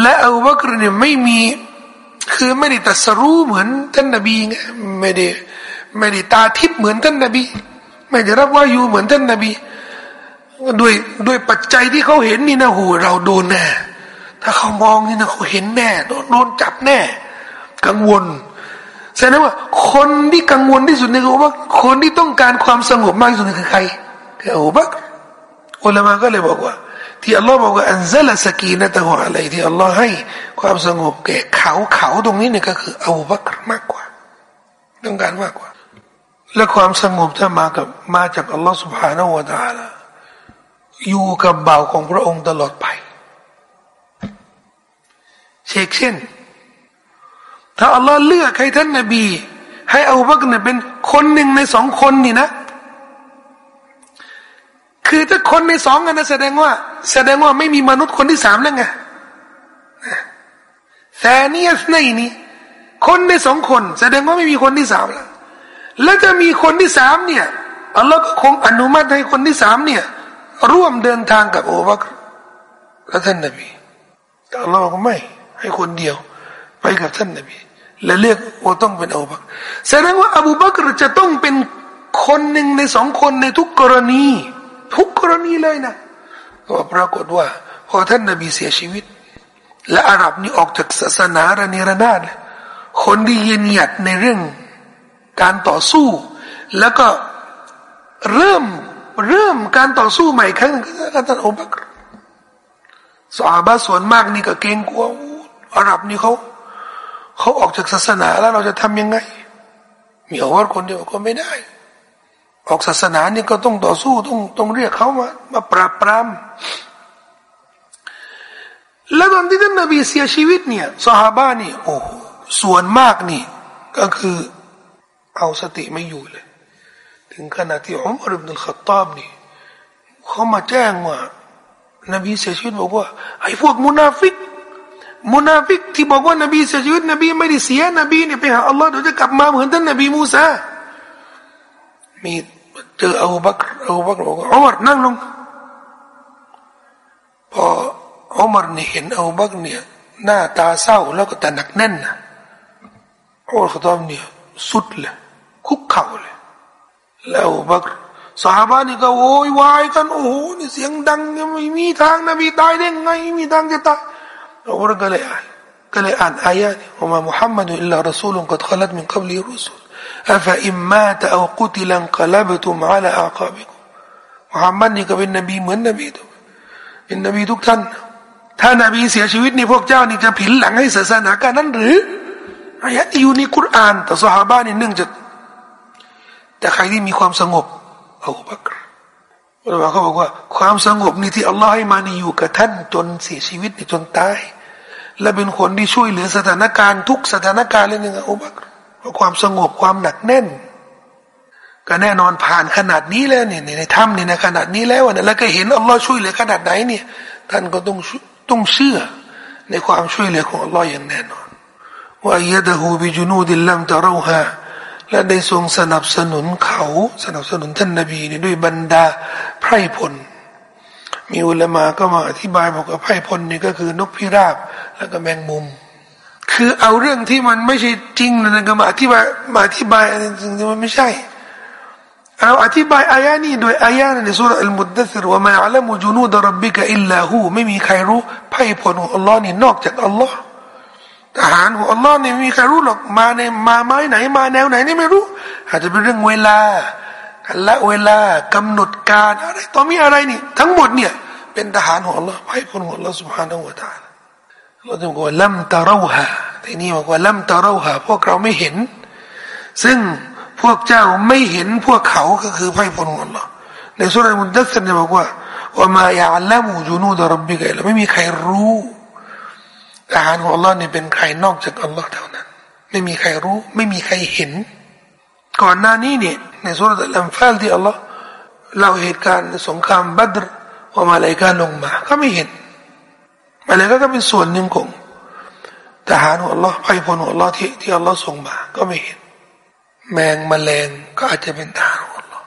และอูบักรเนี่ยไม่มีคือไม่ได้ตัดสรู้เหมือนท่านนบีไงไม่ได้ไม่ได้ตาทิพย์เหมือนท่านนบี ไม่ได้รับว่าอยู่เหมือนท่านนบี ด้วยด้วยปัจจัยที่เขาเห็นนี่นะหูเราโดนแน่ถ้าเขามองนี่นะเขาเห็นแน่โดนโดนจับแน่ กังวลแสดงว่า คนที่กังวลที่สุดในคือว่าคนที่ต้องการความสงบมากที่สุดคือใครคืออุบักอุลามาก็เลยบอกว่า ที่อัลลอฮ์บอกว่าอันซาลสกีนะตะหัวอะไรที่อัลลอฮ์ให้ความสงบแก่เขาเขาตรงนี้เนี่ยก็คืออุบักมากกว่า ต้องการมากกว่า และความสงบถ้ามากับมาจากอัลลอฮ์สุบฮานาอูวาตาละ อยู่กับเบาของพระองค์ตลอดไป เชกเช่น ถ้าอัลลอฮ์เลือกให้ท่านนบี ให้อาบักเนี่ยเป็นคนหนึ่งในสองคนนี่นะ คือถ้าคนในสองกันนะแสดงว่า แสดงว่าไม่มีมนุษย์คนที่สามแล้วไงแต่นี่ในนี้คนในสองคน แสดงว่าไม่มีคนที่สามแล้ว แล้วจะมีคนที่สามเนี่ยอัลลอฮ์ก็คงอนุมัติให้คนที่สามเนี่ย ร่วมเดินทางกับอูบักและท่านนบีแต่อัลลอฮ์ก็ไม่ ให้คนเดียว ไปกับท่านนบี และเรียกว่าต้องเป็นอูบักแสดงว่าอบูบักรจะต้องเป็นคนหนึ่งในสองคนในทุกกรณี ทุกกรณีเลยนะก็ปรากฏว่า พอท่านนบีเสียชีวิต และอาหรับนี่ออกจากศาสนาระเนระนาดคนที่ยืนหยัดในเรื่องการต่อสู้ แล้วก็เริ่ม เริ่มการต่อสู้ใหม่ครั้งนึงก็ท่านอบูบักรสาบะส่วนมากนี่ก็เกรงกลัวอาหรับนี่เขาเขาออกจากศาสนาแล้วเราจะทำยังไง มีอวาคนเดียวก็ไม่ได้ ออกศาสนานี่ก็ต้องต่อสู้ต้องต้องเรียกเขามามาปราบปรามแล้วตอนที่ท่านนบีเสียชีวิตเนี่ยสหาบะนี่โอ้ส่วนมากนี่ ก็คือเอาสติไม่อยู่เลย ถึงขนาดที่อุมรุบนุลขัตตอบนี่เขามาแจ้งว่านบีเสียชีวิตบอกว่าไอ้พวกมุนาฟิกมุนาฟิกที่บอกว่านบีเสียชีวิตนบีไม่ได้เสียนบีเนี่ยไปหาอัลลอฮ์เดี๋ยวจะกลับมาเหมือนท่านนบีมูซามีเจออบูบักรอบูบักรบอกว่าอุมรนั่งลงพออุมรเนี่ยเห็นอูบักเนี่ยหน้าตาเศร้าแล้วก็แตาหนักแน่นนะอุมรขตอมเนี่ยสุดเลยคุกเข่าเลย แล้วบักสาบานี่ก็โวยวายกันโอ้โหนี่เสียงดังไม่มีทางนบีตายได้ไงมีทางจะตายเราก็เลยอ่านก็เลยอ่านอายะนี้ว่ามุฮัมมัดอิลลารสูลกัดขลัดมินกับลีรุสุลอัฟอิมมาตเอากุติลังกลบตุมอาลาอาคาบิกุมุฮัมมัดนี่ก็เป็นนบีเหมือนนบีทุกเป็นนบีทุกท่าน ถ้านบีเสียชีวิตนี่พวกเจ้านี่จะผินหลังให้ศาสนาการนั้นหรืออายะที่อยู่ในคุรานแต่สหาบ้านนี่เนื่องจาก แต่ใครที่มีความสงบอูบักรอุลามะเขาบอกว่า ความสงบนี่ที่อัลลอฮ์ให้มานี่อยู่กับท่านจนเสียชีวิตจนตาย และเป็นคนที่ช่วยเหลือสถานการณ์ทุกสถานการณ์เลยนึงอุบักรเพราะความสงบความหนักแน่น ก็แน่นอนผ่านขนาดนี้แล้วเนี่ยในถ้ำเนี่ในขนาดนี้แล้วนะแล้วก็เห็นอัลลอฮ์ช่วยเหลือขนาดไหนเนี่ย ท่านก็ต้องต้องเชื่อในความช่วยเหลือของอัลลอฮ์อย่างแน่นอนว่าอัยดะฮูบิจุนูดิลลัมตะรูฮา และได้ทรงสนับสนุนเขาสนับสนุนท่านนบีนี่ด้วยบรรดาไพรพล มีอุลมาก็มาอธิบายบอกว่าไพ่พลนี่ก็คือนกพิราบแล้วก็แมงมุม คือเอาเรื่องที่มันไม่ใช่จริงนะก็มาอธิบายมาอธิบายจริงๆมันไม่ใช่เราอธิบายอายะนี้โดยอายะในสุรอัลมุดดัสรว่ามาอัลมุจูนูดรับบิกอิลลาหูไม่มีใครรู้ไพ่พลของอัลลอฮ์นี่นอกจากอัลลอฮ์ ทหารของอัลลอฮ์เนี่ยมีใครรู้หรอกมาในมาไม้ไหน มาแนวไหนนี่ไม่รู้ อาจจะเป็นเรื่องเวลาและเวลากำหนดการอะไรต่อมีอะไรนี่ ทั้งหมดเนี่ยเป็นทหารของอัลลอฮ์ไพ่พลของอัลลอฮ์สุบฮานาอูตาเราจะบอกว่าล่มตะเราหาทีนี่บอกว่าล่มตะเราหาพวกเราไม่เห็น ซึ่งพวกเจ้าไม่เห็นพวกเขาก็คือไพ่พลของอัลลอฮ์ในสุรามุนดัสเนี่ยบอกว่าว่ามาอย่าละมูจูนูดรับบิกะไม่มีใครรู้ ทหารของอัลลอฮ์เนี่ยเป็นใครนอกจากอัลลอฮ์เท่านั้น ไม่มีใครรู้ ไม่มีใครเห็น ก่อนหน้านี้เนี่ยในสุรอัลฟาลที่อัลลอฮ์เล่าเหตุการณ์สงครามบัตรว่ามาเลกาลงมา ก็ไม่เห็นมาเลกาก็เป็นส่วนหนึ่งของทหารของอัลลอฮ์ไพ่พลของอัลลอฮ์ที่ที่อัลลอฮ์ส่งมา ก็ไม่เห็น แมงมแมลงก็อาจจะเป็นทหารของอัลลอฮ์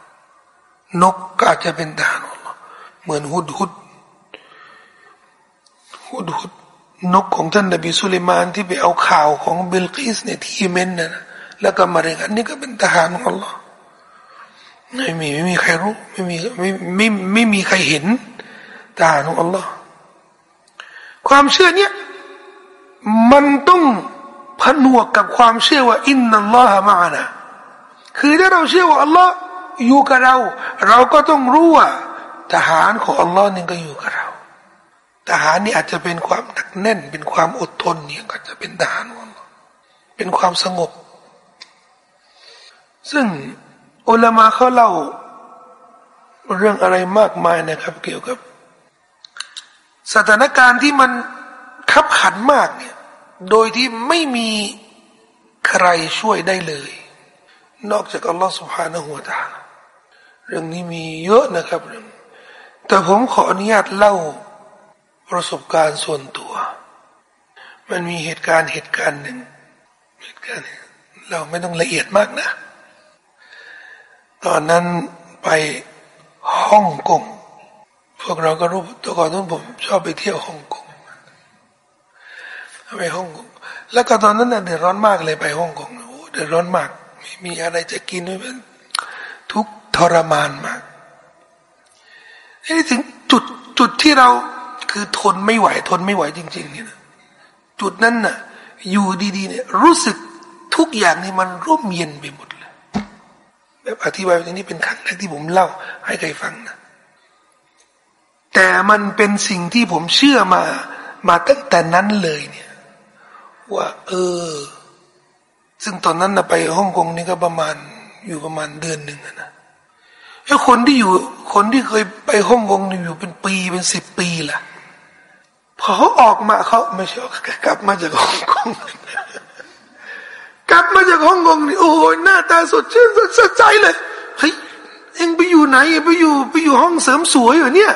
นกก็อาจจะเป็นทหารของอัลลอฮ์เหมือนฮุดฮุดฮุดฮุด นกของท่านนบีสุลมานที่ไปเอาข่าวของเบลกิสเนี่ยที่เมนนะแล้วก็มาเรียกอันนี้ก็เป็นทหารของอัลลอฮ์ไม่มีไม่มีใครรู้ไม่มีไม่ไม่ไม่มีใครเห็นทหารของอัลลอฮ์ความเชื่อเนี้ยมันต้องผนวกกับความเชื่อว่าอินนัลลอฮะมานะคือถ้าเราเชื่อว่าอัลลอฮ์อยู่กับเรา เราก็ต้องรู้ว่าทหารของอัลลอฮ์นี่ก็อยู่กับเรา ทหารนี่อาจจะเป็นความหนักแน่น เป็นความอดทนเนี่ยก็จะเป็นทหารของเป็นความสงบ ซึ่งอุลามาเขาเล่าเรื่องอะไรมากมายนะครับ เกี่ยวกับ สถานการณ์ที่มันขับขันมากเนี่ย โดยที่ไม่มีใครช่วยได้เลย นอกจากอัลลอฮฺสุบฮานะหัวตาเรื่องนี้มีเยอะนะครับเรื่องแต่ผมขออนุญาตเล่า ประสบการณ์ส่วนตัว มันมีเหตุการณ์เหตุการณ์หนึ่งเหตุการณ์เราไม่ต้องละเอียดมากนะ ตอนนั้นไปฮ่องกงพวกเราก็รู้ตัวก่อนนั้นผมชอบไปเที่ยวฮ่องกงไปฮ่องกงแล้วก็ตอนนั้นเดือดร้อนมากเลยไปฮ่องกงโอ้เดือดร้อนมากไม่มีอะไรจะกินไม่เป็นทุกทรมานมากนี่ถึงจุดจุดที่เรา คือทนไม่ไหว ทนไม่ไหวจริงๆเนี่ยจุดนั้นน่ะ อยู่ดีๆ เนี่ย รู้สึกทุกอย่างนี่มันร่มเย็นไปหมดเลยแบบอธิบายอย่างนี้เป็นครั้งแรกที่ผมเล่า ให้ใครฟังนะแต่มันเป็นสิ่งที่ผมเชื่อมา มาตั้งแต่นั้นเลยเนี่ย ว่า เออ ซึ่งตอนนั้นนะไปฮ่องกงนี่ก็ประมาณอยู่ประมาณเดือนหนึ่งนะแล้วคนที่อยู่ คนที่เคยไปฮ่องกงอยู่เป็นปีเป็นสิบปีล่ะ พอเขาออกมาเขาไม่ใช่กลับมาจากฮ่องกงกลับมาจากฮ่องกงนี่โอ้ยหน้าตาสดชื่นสดใสเลยเฮ้ยเอ็งไปอยู่ไหนไปอยู่ไปอยู่ห้องเสริมสวยเหรอเนี่ย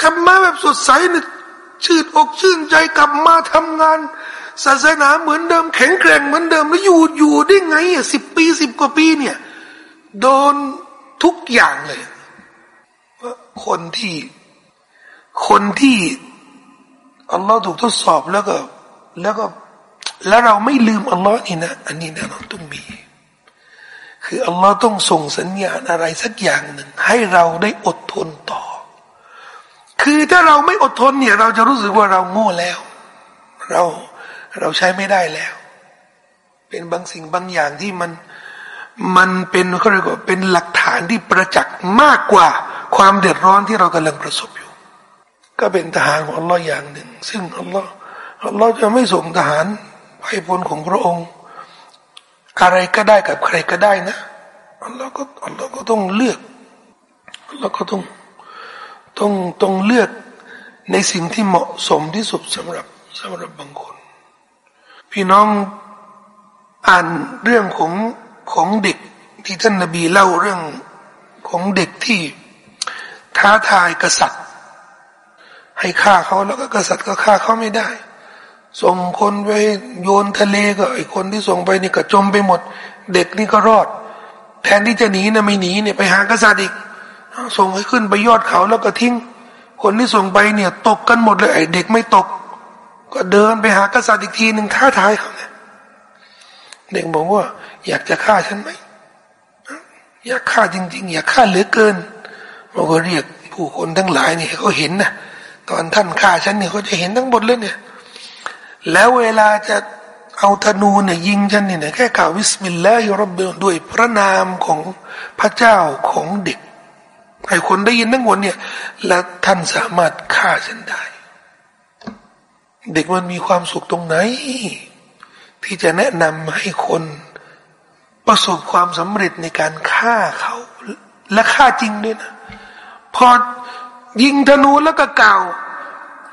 กลับมาแบบสดใสเนี่ยชื่นอกชื่นใจกลับมาทำงาน ศาสนาเหมือนเดิมแข็งแกร่งเหมือนเดิมแล้วอยู่อยู่ได้ไงอะสิบปีสิบกว่าปีเนี่ย โดนทุกอย่างเลยคนที่ คนที่ อัลลอฮ์ถูกทดสอบแล้วก็ แล้วก็ แล้วเราไม่ลืมอัลลอฮ์นี่นะ อันนี้แน่นอนต้องมี คืออัลลอฮ์ต้องส่งสัญญาณอะไรสักอย่างหนึ่ง ให้เราได้อดทนต่อ คือถ้าเราไม่อดทนเนี่ย เราจะรู้สึกว่าเราโง่แล้ว เราเราใช้ไม่ได้แล้ว เป็นบางสิ่งบางอย่างที่มันมันเป็นเขาเรียกว่าเป็นหลักฐานที่ประจักษ์มากกว่า ความเดือดร้อนที่เรากำลังประสบอยู่ ก็เป็นทหารของอัลลอฮ์อย่างหนึ่ง ซึ่งอัลลอฮ์อัลลอฮ์จะไม่ส่งทหารไปพลของพระองค์ อะไรก็ได้กับใครก็ได้นะอัลลอฮ์ก็อัลลอฮ์ก็ต้องเลือกอัลลอฮ์ก็ต้องต้องต้องเลือกในสิ่งที่เหมาะสมที่สุดสำหรับสำหรับบางคน พี่น้องอ่านเรื่องของของเด็กที่ท่านนบีเล่าเรื่องของเด็กที่ท้าทายกษัตริย์ ให้ฆ่าเขาแล้วก็กษัตริย์ก็ฆ่าเขาไม่ได้ ส่งคนไปโยนทะเลก็ไอคนที่ส่งไปนี่ก็จมไปหมด เด็กนี่ก็รอด แทนที่จะหนีนะไม่หนีเนี่ยไปหากษัตริย์อีกส่งให้ขึ้นไปยอดเขาแล้วก็ทิ้ง คนที่ส่งไปเนี่ย ตกกันหมดเลยไอเด็กไม่ตก ก็เดินไปหากษัตริย์อีกทีหนึ่งท้าทายเขาเนี่ยเด็กบอกว่า อยากจะฆ่าฉันไหมอยากฆ่าจริง ๆ อยากฆ่าเหลือเกินเราก็เรียกผู้คนทั้งหลายเนี่ยเขาเห็นนะ ตอนท่านฆ่าฉันเนี่ยเขาจะเห็นทั้งหมดเลยเนี่ย แล้วเวลาจะเอาธนูเนี่ยยิงฉันเนี่ยแค่กล่าววิสมิลลาฮิรับเบลด้วยพระนามของพระเจ้าของเด็กให้คนได้ยินทั้งหมดเนี่ย และท่านสามารถฆ่าฉันได้ เด็กมันมีความสุขตรงไหน ที่จะแนะนำให้คนประสบความสำเร็จในการฆ่าเขา และฆ่าจริงด้วยนะพอ ยิงธนูแล้วก็กล่าว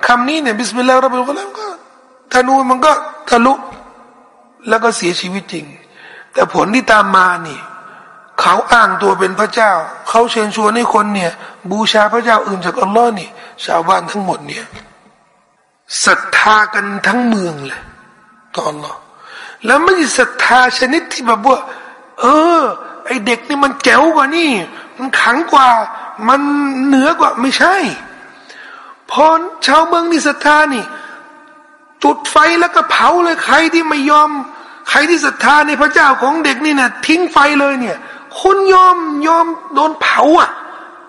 คำนี้เนี่ยบิสมิลลาห์รับบิลกุลามก็ธนูมันก็ทะลุแล้วก็เสียชีวิตจริง แต่ผลที่ตามมานี่เขาอ้างตัวเป็นพระเจ้า เขาเชิญชวนให้คนเนี่ย บูชาพระเจ้าอื่นจากอัลลอฮ์นี่ ชาวบ้านทั้งหมดเนี่ยศรัทธากันทั้งเมืองเลยต่ออัลลอฮ์แล้วไม่ใช่ศรัทธาชนิดที่แบบว่า เออ ไอเด็กนี่มันแจ๋วกว่านี่ มันขลังกว่า มันเหนือกว่าไม่ใช่ พอชาวเมืองนี่ศรัทธานี่ จุดไฟแล้วก็เผาเลยใครที่ไม่ยอม ใครที่ศรัทธาในพระเจ้าของเด็กนี่นะทิ้งไฟเลยเนี่ยคนยอมยอมโดนเผาอะ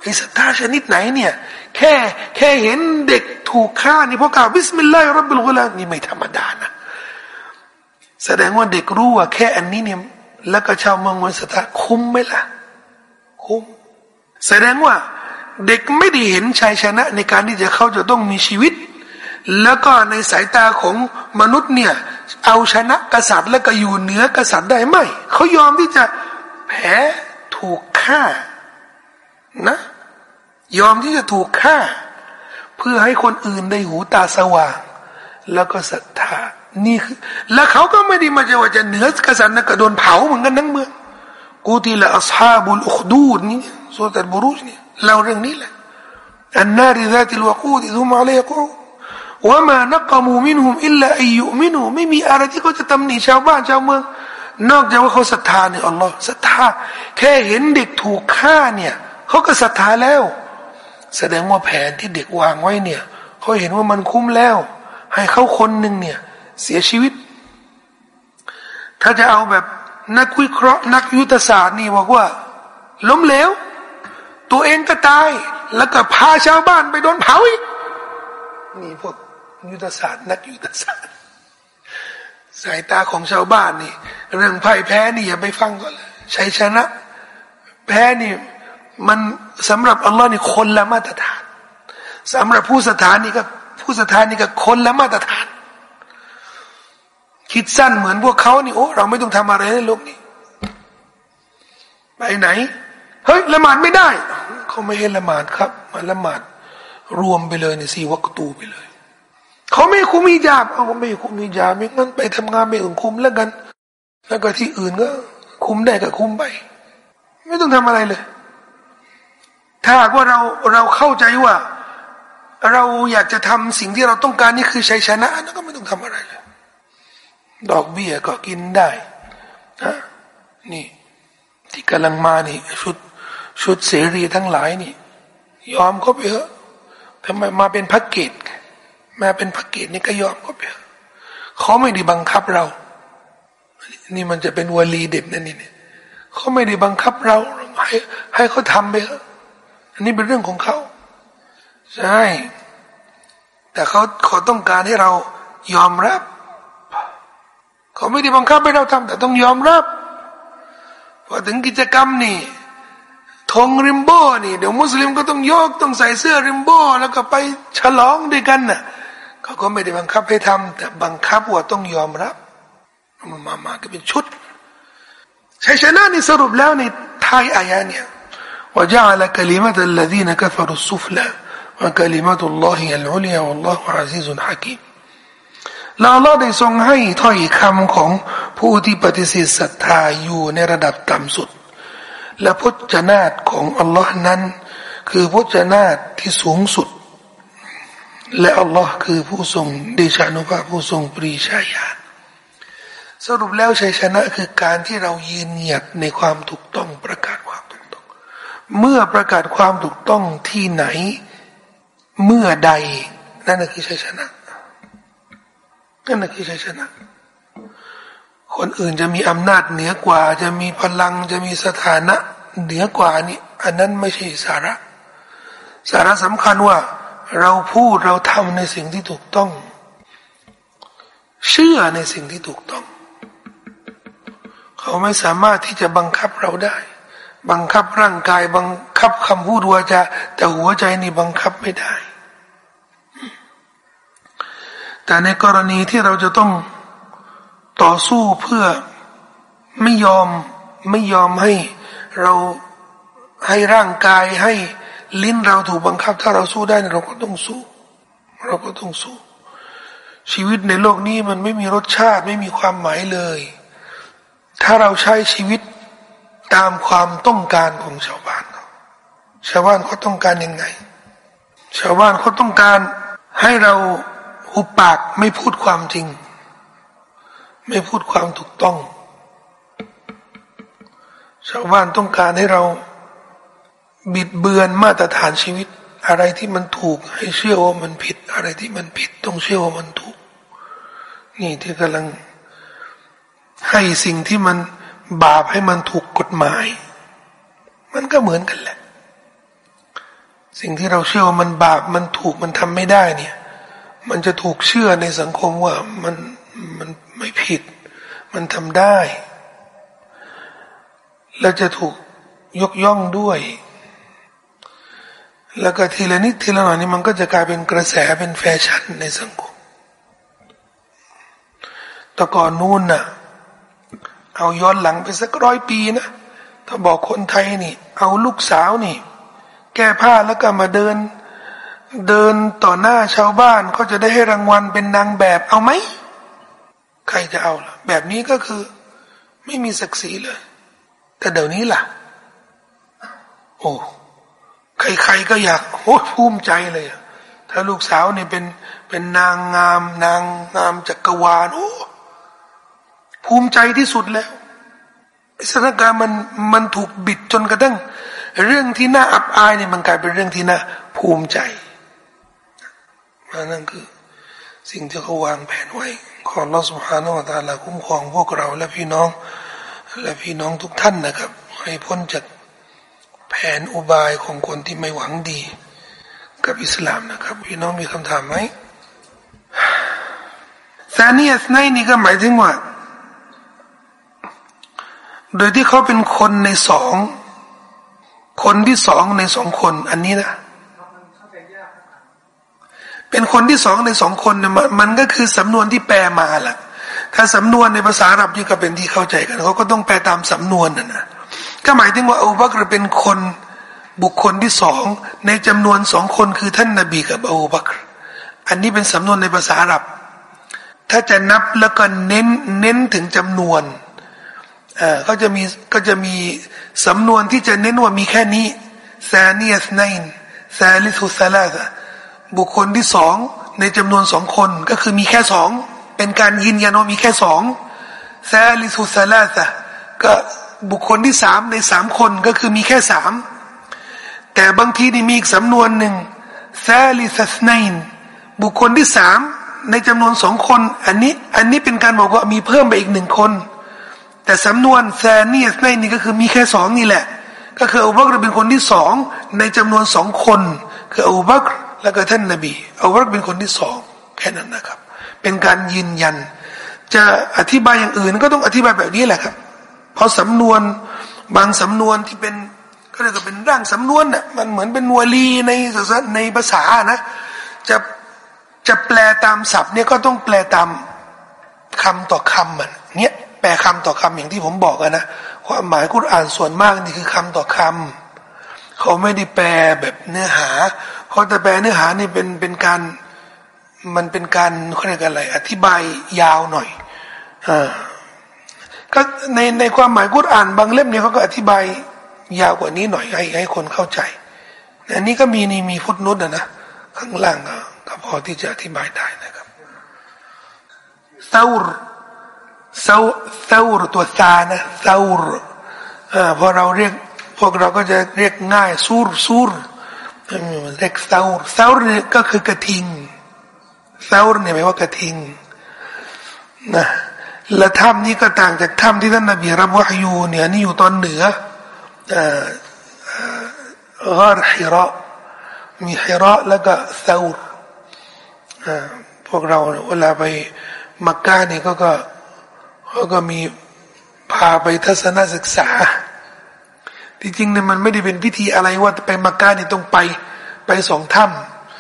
ไอ้ศรัทธาชนิดไหนเนี่ย แค่แค่เห็นเด็กถูกฆ่านี่พอกล่าวبسم الله رب الغلامนี่ไม่ธรรมดานะ แสดงว่าเด็กรู้ว่าแค่อันนี้เนี่ยแล้วก็ชาวเมืองวันศรัทธาคุ้มไหมล่ะ คุ้ม แสดงว่าเด็กไม่ได้เห็นชัยชนะในการที่จะเขาจะต้องมีชีวิต แล้วก็ในสายตาของมนุษย์เนี่ย เอาชนะกษัตริย์แล้วก็อยู่เหนือกษัตริย์ได้ไหมเขายอมที่จะแพ้ถูกฆ่านะ ยอมที่จะถูกฆ่า เพื่อให้คนอื่นได้หูตาสว่าง แล้วก็ศรัทธานี่คือแล้วเขาก็ไม่ได้มาจะว่าจะเหนือกษัตริย์นะก็โดนเผาเหมือนกันทั้งเมืองกูทีละอัศฮาบุลอุคดูดนี่ สุตัดบุรุษนี่เล่าเรื่องนี้แหละอันนาริซาติลวะกูดิทุมาเลกูว่ามานักกมูมินหุมอิลลาอิยุมินุไม่มีอะไรที่เขาจะตำหนิชาวบ้านชาวเมืองนอกจากว่าเขาศรัทธาในอัลลอฮ์ศรัทธาแค่เห็นเด็กถูกฆ่าเนี่ยเขาก็ศรัทธาแล้ว แสดงว่าแผนที่เด็กวางไว้เนี่ยเขาเห็นว่ามันคุ้มแล้ว ให้เขาคนหนึ่งเนี่ยเสียชีวิต ถ้าจะเอาแบบนักวิเคราะห์นักยุทธศาสตร์นี่บอกว่า ล้มเหลว ตัวเองก็ตาย แล้วก็พาชาวบ้านไปโดนเผาอีกนี่พวกยุทธศาสตร์นักยุทธศาสตร์ สายตาของชาวบ้านนี่ เรื่องพ่ายแพ้นี่อย่าไปฟังก็เลยชัยชนะ แพ้นี่มันสำหรับอัลลอฮ์นี่คนละมาตรฐานสำหรับผู้สถานนี่ก็ผู้สถานนี่ก็คนละมาตรฐาน คิดสั้นเหมือนพวกเขานี่โอ้เราไม่ต้องทำอะไรในโลกนี้ ไปไหน เฮ้ยละหมาดไม่ได้เขาไม่ให้ละหมาดครับ มาละหมาดรวมไปเลยในสี่วัคตูไปเลยเขาไม่คุมีจาบเอาไม่คุมีจาบไม่งั้นไปทำงานไม่อื่นคุมแล้วกัน แล้วก็ที่อื่นก็คุมได้ก็คุมไป ไม่ต้องทำอะไรเลย ถ้าว่าเราเราเข้าใจว่า เราอยากจะทำสิ่งที่เราต้องการนี่คือชัยชนะนั่นก็ไม่ต้องทำอะไรเลย ดอกเบี้ยก็กินได้นะนี่ ที่กำลังมานี่ชุด ชุดเสรีทั้งหลายนี่ ยอมเขาไปเถอะทำไมมาเป็นพักเกตมาเป็นพักเกตนี่ก็ยอมก็ไปเขาไม่ได้บังคับเรา นี่มันจะเป็นวลีเด็ดนั่นนี่เขาไม่ได้บังคับเราให้ให้เขาทำไปอันนี้เป็นเรื่องของเขาใช่แต่เขาเขาต้องการให้เรายอมรับ เขาไม่ได้บังคับให้เราทำแต่ต้องยอมรับพอถึงกิจกรรมนี่ ของริมโบ้นี่เดี๋ยวมุสลิมก็ต้องโยกต้องใส่เสื้อริมโบ้แล้วก็ไปฉลองด้วยกันนะ่ะเขาก็ไม่ได้บังคับให้ทำแต่บังคับว่าต้องยอมรับมามามาก็เป็นชุดชัยชนะนี่สรุปแล้วในท้ายอายะเนี่ยว่าจะเอาคำมัตลดีนกัฟรุสุฟลาว่ากลิมัตุลลอฮิอัลอุลียาอัลลอฮุอาซิซุนฮะกิมล้วาได้ทรงให้ถ้อยคำของผู้ที่ปฏิเสธศรัทธาอยู่ในระดับต่ำสุด และพจนาตของอัลลอฮ์นั้น คือพจนาตที่สูงสุด และอัลลอฮ์คือผู้ทรงเดชานุภาพผู้ทรงปรีชาญาณสรุปแล้วชัยชนะคือการที่เรายืนหยัดในความถูกต้องประกาศความถูกต้อง เมื่อประกาศความถูกต้องที่ไหน เมื่อใด นั่นคือชัยชนะ นั่นคือชัยชนะ คนอื่นจะมีอำนาจเหนือกว่า จะมีพลังจะมีสถานะเหนือกว่านี่อันนั้นไม่ใช่สาระ สาระสำคัญว่า เราพูดเราทำในสิ่งที่ถูกต้อง เชื่อในสิ่งที่ถูกต้อง เขาไม่สามารถที่จะบังคับเราได้ บังคับร่างกายบังคับคำพูดวาจาแต่หัวใจนี่บังคับไม่ได้ แต่ในกรณีที่เราจะต้อง ต่อสู้เพื่อไม่ยอมไม่ยอมให้เราให้ร่างกายให้ลิ้นเราถูกบังคับ ถ้าเราสู้ได้เราก็ต้องสู้ เราก็ต้องสู้ ชีวิตในโลกนี้มันไม่มีรสชาติไม่มีความหมายเลย ถ้าเราใช้ชีวิตตามความต้องการของชาวบ้านชาวบ้านเขาต้องการยังไง ชาวบ้านเขาต้องการให้เราหุบปากไม่พูดความจริง ไม่พูดความถูกต้อง ชาวบ้านต้องการให้เราบิดเบือนมาตรฐานชีวิต อะไรที่มันถูกให้เชื่อว่ามันผิด อะไรที่มันผิดต้องเชื่อว่ามันถูก นี่ที่กำลังให้สิ่งที่มันบาปให้มันถูกกฎหมาย มันก็เหมือนกันแหละ สิ่งที่เราเชื่อว่ามันบาปมันถูกมันทำไม่ได้เนี่ย มันจะถูกเชื่อในสังคมว่ามันมัน ไม่ผิด มันทำได้ และจะถูกยกย่องด้วย แล้วก็ทีละนิดทีละหน่อยนี่มันก็จะกลายเป็นกระแสเป็นแฟชั่นในสังคมแต่ก่อนนู้นน่ะ เอาย้อนหลังไปสักร้อยปีนะถ้าบอกคนไทยนี่ เอาลูกสาวนี่ แก้ผ้าแล้วก็มาเดิน เดินต่อหน้าชาวบ้านก็จะได้ให้รางวัลเป็นนางแบบเอาไหม ใครจะเอาล่ะ แบบนี้ก็คือ ไม่มีศักดิ์ศรีเลย แต่เดี๋ยวนี้ล่ะ โอ้ใครๆก็อยากโอ้ภูมิใจเลยถ้าลูกสาวเนี่ยเป็นเป็นนางงาม นางงามจักรวาลโอ้ภูมิใจที่สุดแล้วสถานการณ์มันมันถูกบิดจนกระทั่งเรื่องที่น่าอับอายเนี่ยมันกลายเป็นเรื่องที่น่าภูมิใจนั่นคือ สิ่งที่เขาวางแผนไว้ ขอรัสุภาโนตาละคุ้มครองพวกเราและพี่น้อง และพี่น้องทุกท่านนะครับ ให้พ้นจากแผนอุบายของคนที่ไม่หวังดี กับอิสลามนะครับ พี่น้องมีคำถามไหมซานียสไนนี่ก็หมายถึงว่า โดยที่เขาเป็นคนในสอง คนที่สองในสองคน อันนี้นะ เป็นคนที่สองในสองคนเนี่ยมันก็คือสำนวนที่แปลมาแหละถ้าสำนวนในภาษาอาหรับนี่ก็เป็นที่เข้าใจกันเขาก็ต้องแปลตามสำนวนนะนะก็หมายถึงว่าอูบักรเป็นคนบุคคลที่สองในจำนวนสองคนคือท่านนาบีกับอูบักรอันนี้เป็นสำนวนในภาษาอาหรับ ถ้าจะนับแล้วก็เน้นเน้นถึงจำนวนเออก็จะมีก็จะมีสำนวนที่จะเน้นว่ามีแค่นี้ซาเนียสไนน์ซาลิสุสลา บุคคลที่สองในจำนวนสองคนก็คือมีแค่สองเป็นการยืนยันว่ามีแค่สองثالث ثلاثةก็บุคคลที่สามในสามคนก็คือมีแค่สามแต่บางทีนี่มีอีกสำนวนหนึ่งซาลิสัสไนน์บุคคลที่สามในจำนวนสองคน อันนี้อันนี้เป็นการบอกว่ามีเพิ่มไปอีกหนึ่งคน แต่สำนวนثاني اثنينก็คือมีแค่สองนี่แหละ ก็คืออูบักรเป็นคนที่สองในจำนวนสองคน คืออูบักร แล้วก็ท่านนบีอูบักรเป็นคนที่สองแค่นั้นนะครับ เป็นการยืนยัน จะอธิบายอย่างอื่นก็ต้องอธิบายแบบนี้แหละครับ เพราะสำนวนบางสำนวนที่เป็นก็เรียกว่าเป็นร่างสำนวนน่ะมันเหมือนเป็นวลีในในภาษานะ จะจะแปลตามศัพท์เนี่ยก็ต้องแปลตามคำต่อคำมันเนี่ยแปลคำต่อคำอย่างที่ผมบอกนะความหมายกุรอ่านส่วนมากนี่คือคำต่อคำเขาไม่ได้แปลแบบเนื้อหา เขาแต่แปลเนื้อหานี่เป็นเป็นการมันเป็นการเขาเรียกอะไร อธิบายยาวหน่อยอ่าก็ในในความหมายกุรอ่านบางเล่มเนี่ยเขาก็อธิบายยาวกว่านี้หน่อยให้ให้คนเข้าใจอันนี้ก็มีนี่มี footnote นะนะข้างล่างก็พอที่จะอธิบายได้นะครับเซาร์เซาเซาร์ตัวซานะเซาร์อ่าพอเราเรียกพวกเราก็จะเรียกง่ายซูรซูร เรียกเซาเซาเนี่ยก็คือกระทิงเซาเนี่ยหมายว่ากระทิงนะและถ้ำนี้ก็ต่างจากถ้ำที่ท่านนบีรับวะฮยูเนี่ยนี่อยู่ตอนเหนืออ่ากาฮิระมีฮิระแล้วก็เซาอ่าพวกเราเวลาไปมักกะเนี่ยก็ก็เขาก็มีพาไปทัศนศึกษา ที่จริงเนี่ยมันไม่ได้เป็นพิธีอะไรว่าไปมักกะเนี่ยต้องไปไปสองถ้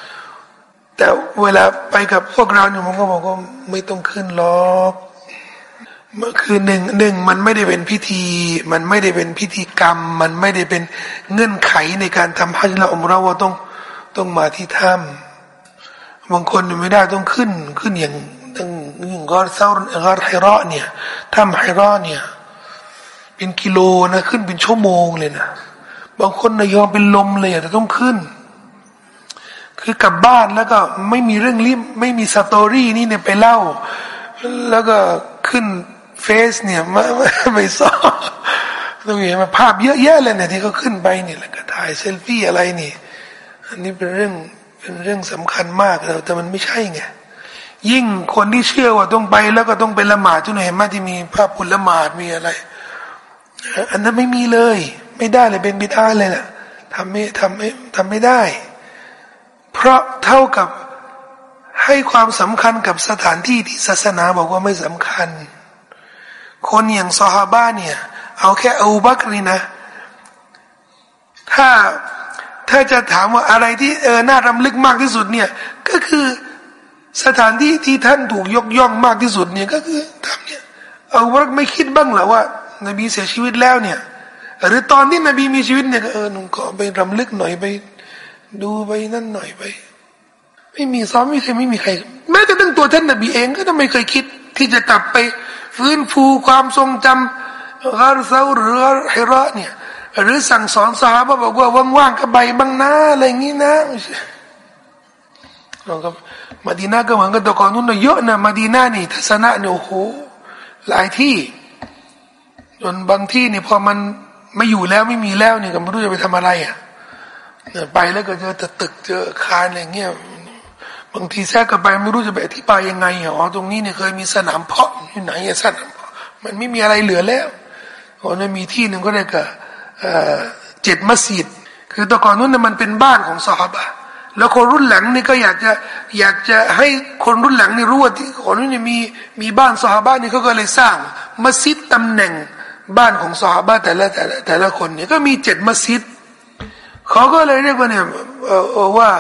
ำแต่เวลาไปกับพวกเราเนี่ยผมก็บอกว่าไม่ต้องขึ้นหรอกเมื่อคือหนึ่งหนึ่งมันไม่ได้เป็นพิธี มันไม่ได้เป็นพิธีกรรม มันไม่ได้เป็นเงื่อนไขในการทำฮัจญ์ละอมเราว่าต้องต้องมาที่ถ้ำบางคนไม่ได้ต้องขึ้นขึ้นอย่างตั้งอย่างกอเซาร์กอไฮรอเนี่ยถ้ำไฮรอเนี่ย เป็นกิโลนะขึ้นเป็นชั่วโมงเลยนะบางคนนะยอมเป็นลมเลยแต่ต้องขึ้น คือกลับบ้านแล้วก็ไม่มีเรื่องลิมไม่มีสตอรี่นี่เนี่ยไปเล่า แล้วก็ขึ้นเฟซเนี่ยมาไม่ซ้อต้องเห็นมาภาพเยอะแยะเลยเนี่ยที่เขาขึ้นไปเนี่ยแล้วก็ถ่ายเซลฟี่อะไรนี่ อันนี้เป็นเรื่องเป็นเรื่องสำคัญมากแต่มันไม่ใช่ไงยิ่งคนที่เชื่อว่าต้องไปแล้วก็ต้องไปละหมาดทุกหน่อยเห็นไหมที่มีภาพผลละหมาดมีอะไร อันนั้นไม่มีเลย ไม่ได้เลยเป็นบิดาเลยนะทำไม่ทำไม่ทำไม่ได้ เพราะเท่ากับให้ความสำคัญกับสถานที่ที่ศาสนาบอกว่าไม่สำคัญ คนอย่างซอฮาบ้าเนี่ย เอาแค่อูบักนี่นะ ถ้าถ้าจะถามว่าอะไรที่เออน่ารำลึกมากที่สุดเนี่ย ก็คือสถานที่ที่ท่านถูกยกย่องมากที่สุดเนี่ยก็คือทำเนี่ยเอาว่าไม่คิดบ้างเหรอว่า นบีเสียชีวิตแล้วเนี่ย หรือตอนที่นบีมีชีวิตเนี่ยเออหนุ่มก็ไปรำลึกหน่อยไป ดูไปนั่นหน่อยไป ไม่มีซ้อมไม่เคยไม่มีใคร แม้แต่ตั้งตัวท่านนบีเองก็ไม่เคยคิด ที่จะกลับไปฟื้นฟูความทรงจำกาเซาหรือฮิระเนี่ย หรือสั่งสอนสาบบอกว่าว่างๆกับใบบังหน้าอะไรอย่างนี้นะเราก็มาดีนาก็เหมือนกันแต่ก่อนนู้นเยอะนะมาดีนานี่ทัศนะเนี่ยโอ้โหหลายที่ จนบางที่เนี่ยพอมันไม่อยู่แล้วไม่มีแล้วเนี่ยก็ไม่รู้จะไปทำอะไรอะไปแล้วก็เจอแต่ตึกเจอคานอะไรเงี้ยบางทีแทรกกันไปไม่รู้จะไปอธิบายยังไงอ๋อตรงนี้เนี่ยเคยมีสนามเพาะอยู่ไหนสนามมันไม่มีอะไรเหลือแล้วอ๋อมันมีที่หนึ่งก็ได้กับเจ็ดมัสยิดคือแต่ก่อนนู้นเนี่ยมันเป็นบ้านของสฮาบะแล้วคนรุ่นหลังนี่ก็อยากจะอยากจะให้คนรุ่นหลังนี่รู้ว่าที่คนนี้มีมีบ้านสหบ้านนี่เขาก็เลยสร้างมัสยิดตำแหน่ง บ้านของสหบ้านแต่ละแต่ละแต่ละคนเนี่ยก็มีเจ็ดมัสยิดเขาก็เลยเรียกว่าเนี่ยว่า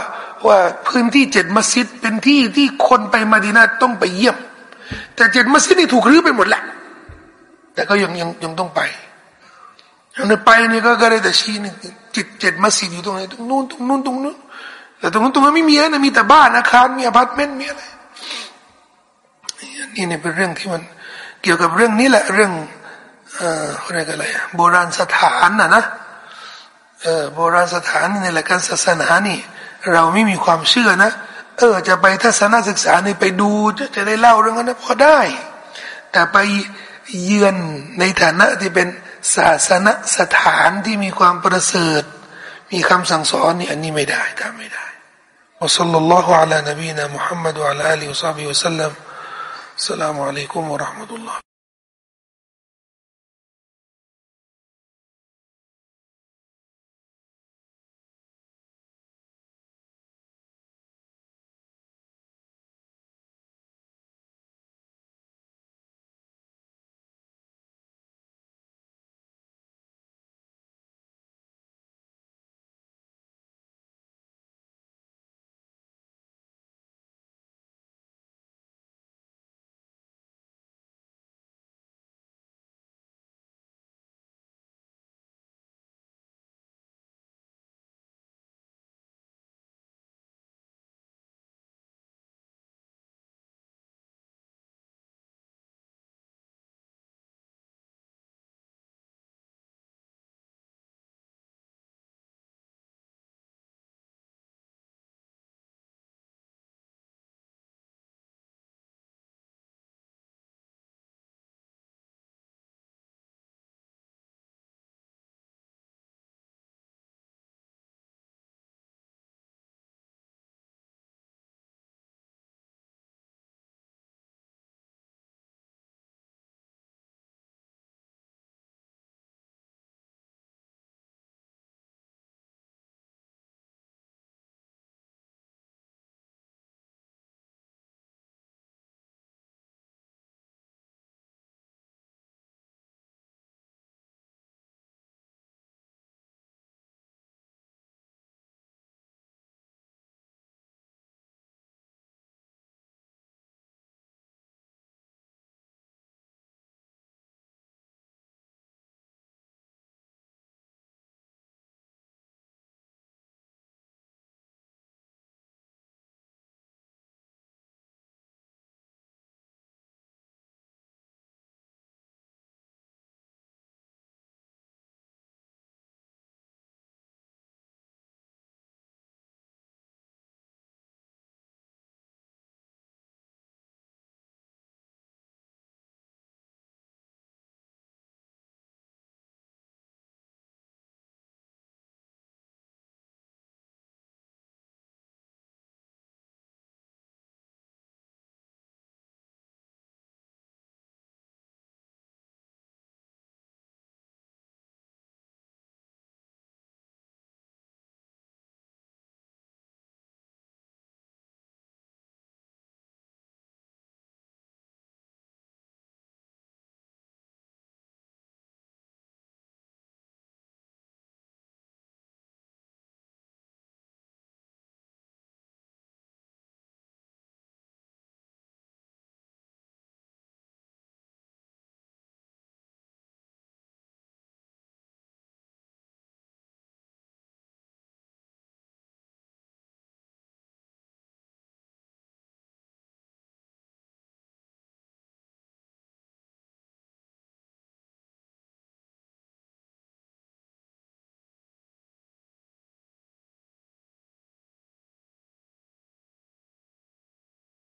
ว่าพื้นที่เจ็ดมัสยิดเป็นที่ที่คนไปมาดีนาต้องไปเยี่ยม แต่เจ็ดมัสยิดนี่ถูกรื้อไปหมดแหละ แต่ก็ยังยังยังต้องไปยังไปนี่ก็ก็ได้แต่ชี้นี่จิตเจ็ดมัสยิดอยู่ตรงไหนตรงนู้นตรงนู้นตรงนู้นแต่ตรงนู้นตรงนั้นไม่มีนะมีแต่บ้านอาคารมีอพาร์ตเมนต์มีอะไรนี่เนี่ยเป็นเรื่องที่มันเกี่ยวกับเรื่องนี้แหละเรื่อง เอ่ออะไรกันอะไรโบราณสถานนะนะเออโบราณสถานในหลักการศาสนานี่ เราไม่มีความเชื่อนะ เออ จะไปทัศนศึกษาในไปดูจะจะได้เล่าเรื่องนั้นพอได้ แต่ไปเยือนในฐานะที่เป็นศาสนสถานที่มีความประเสริฐ มีคำสั่งสอนนี่อันนี้ไม่ได้ทำไม่ได้ وصلى الله على نبينا محمد وعلى آله وصحبه وسلم السلام عليكم ورحمة الله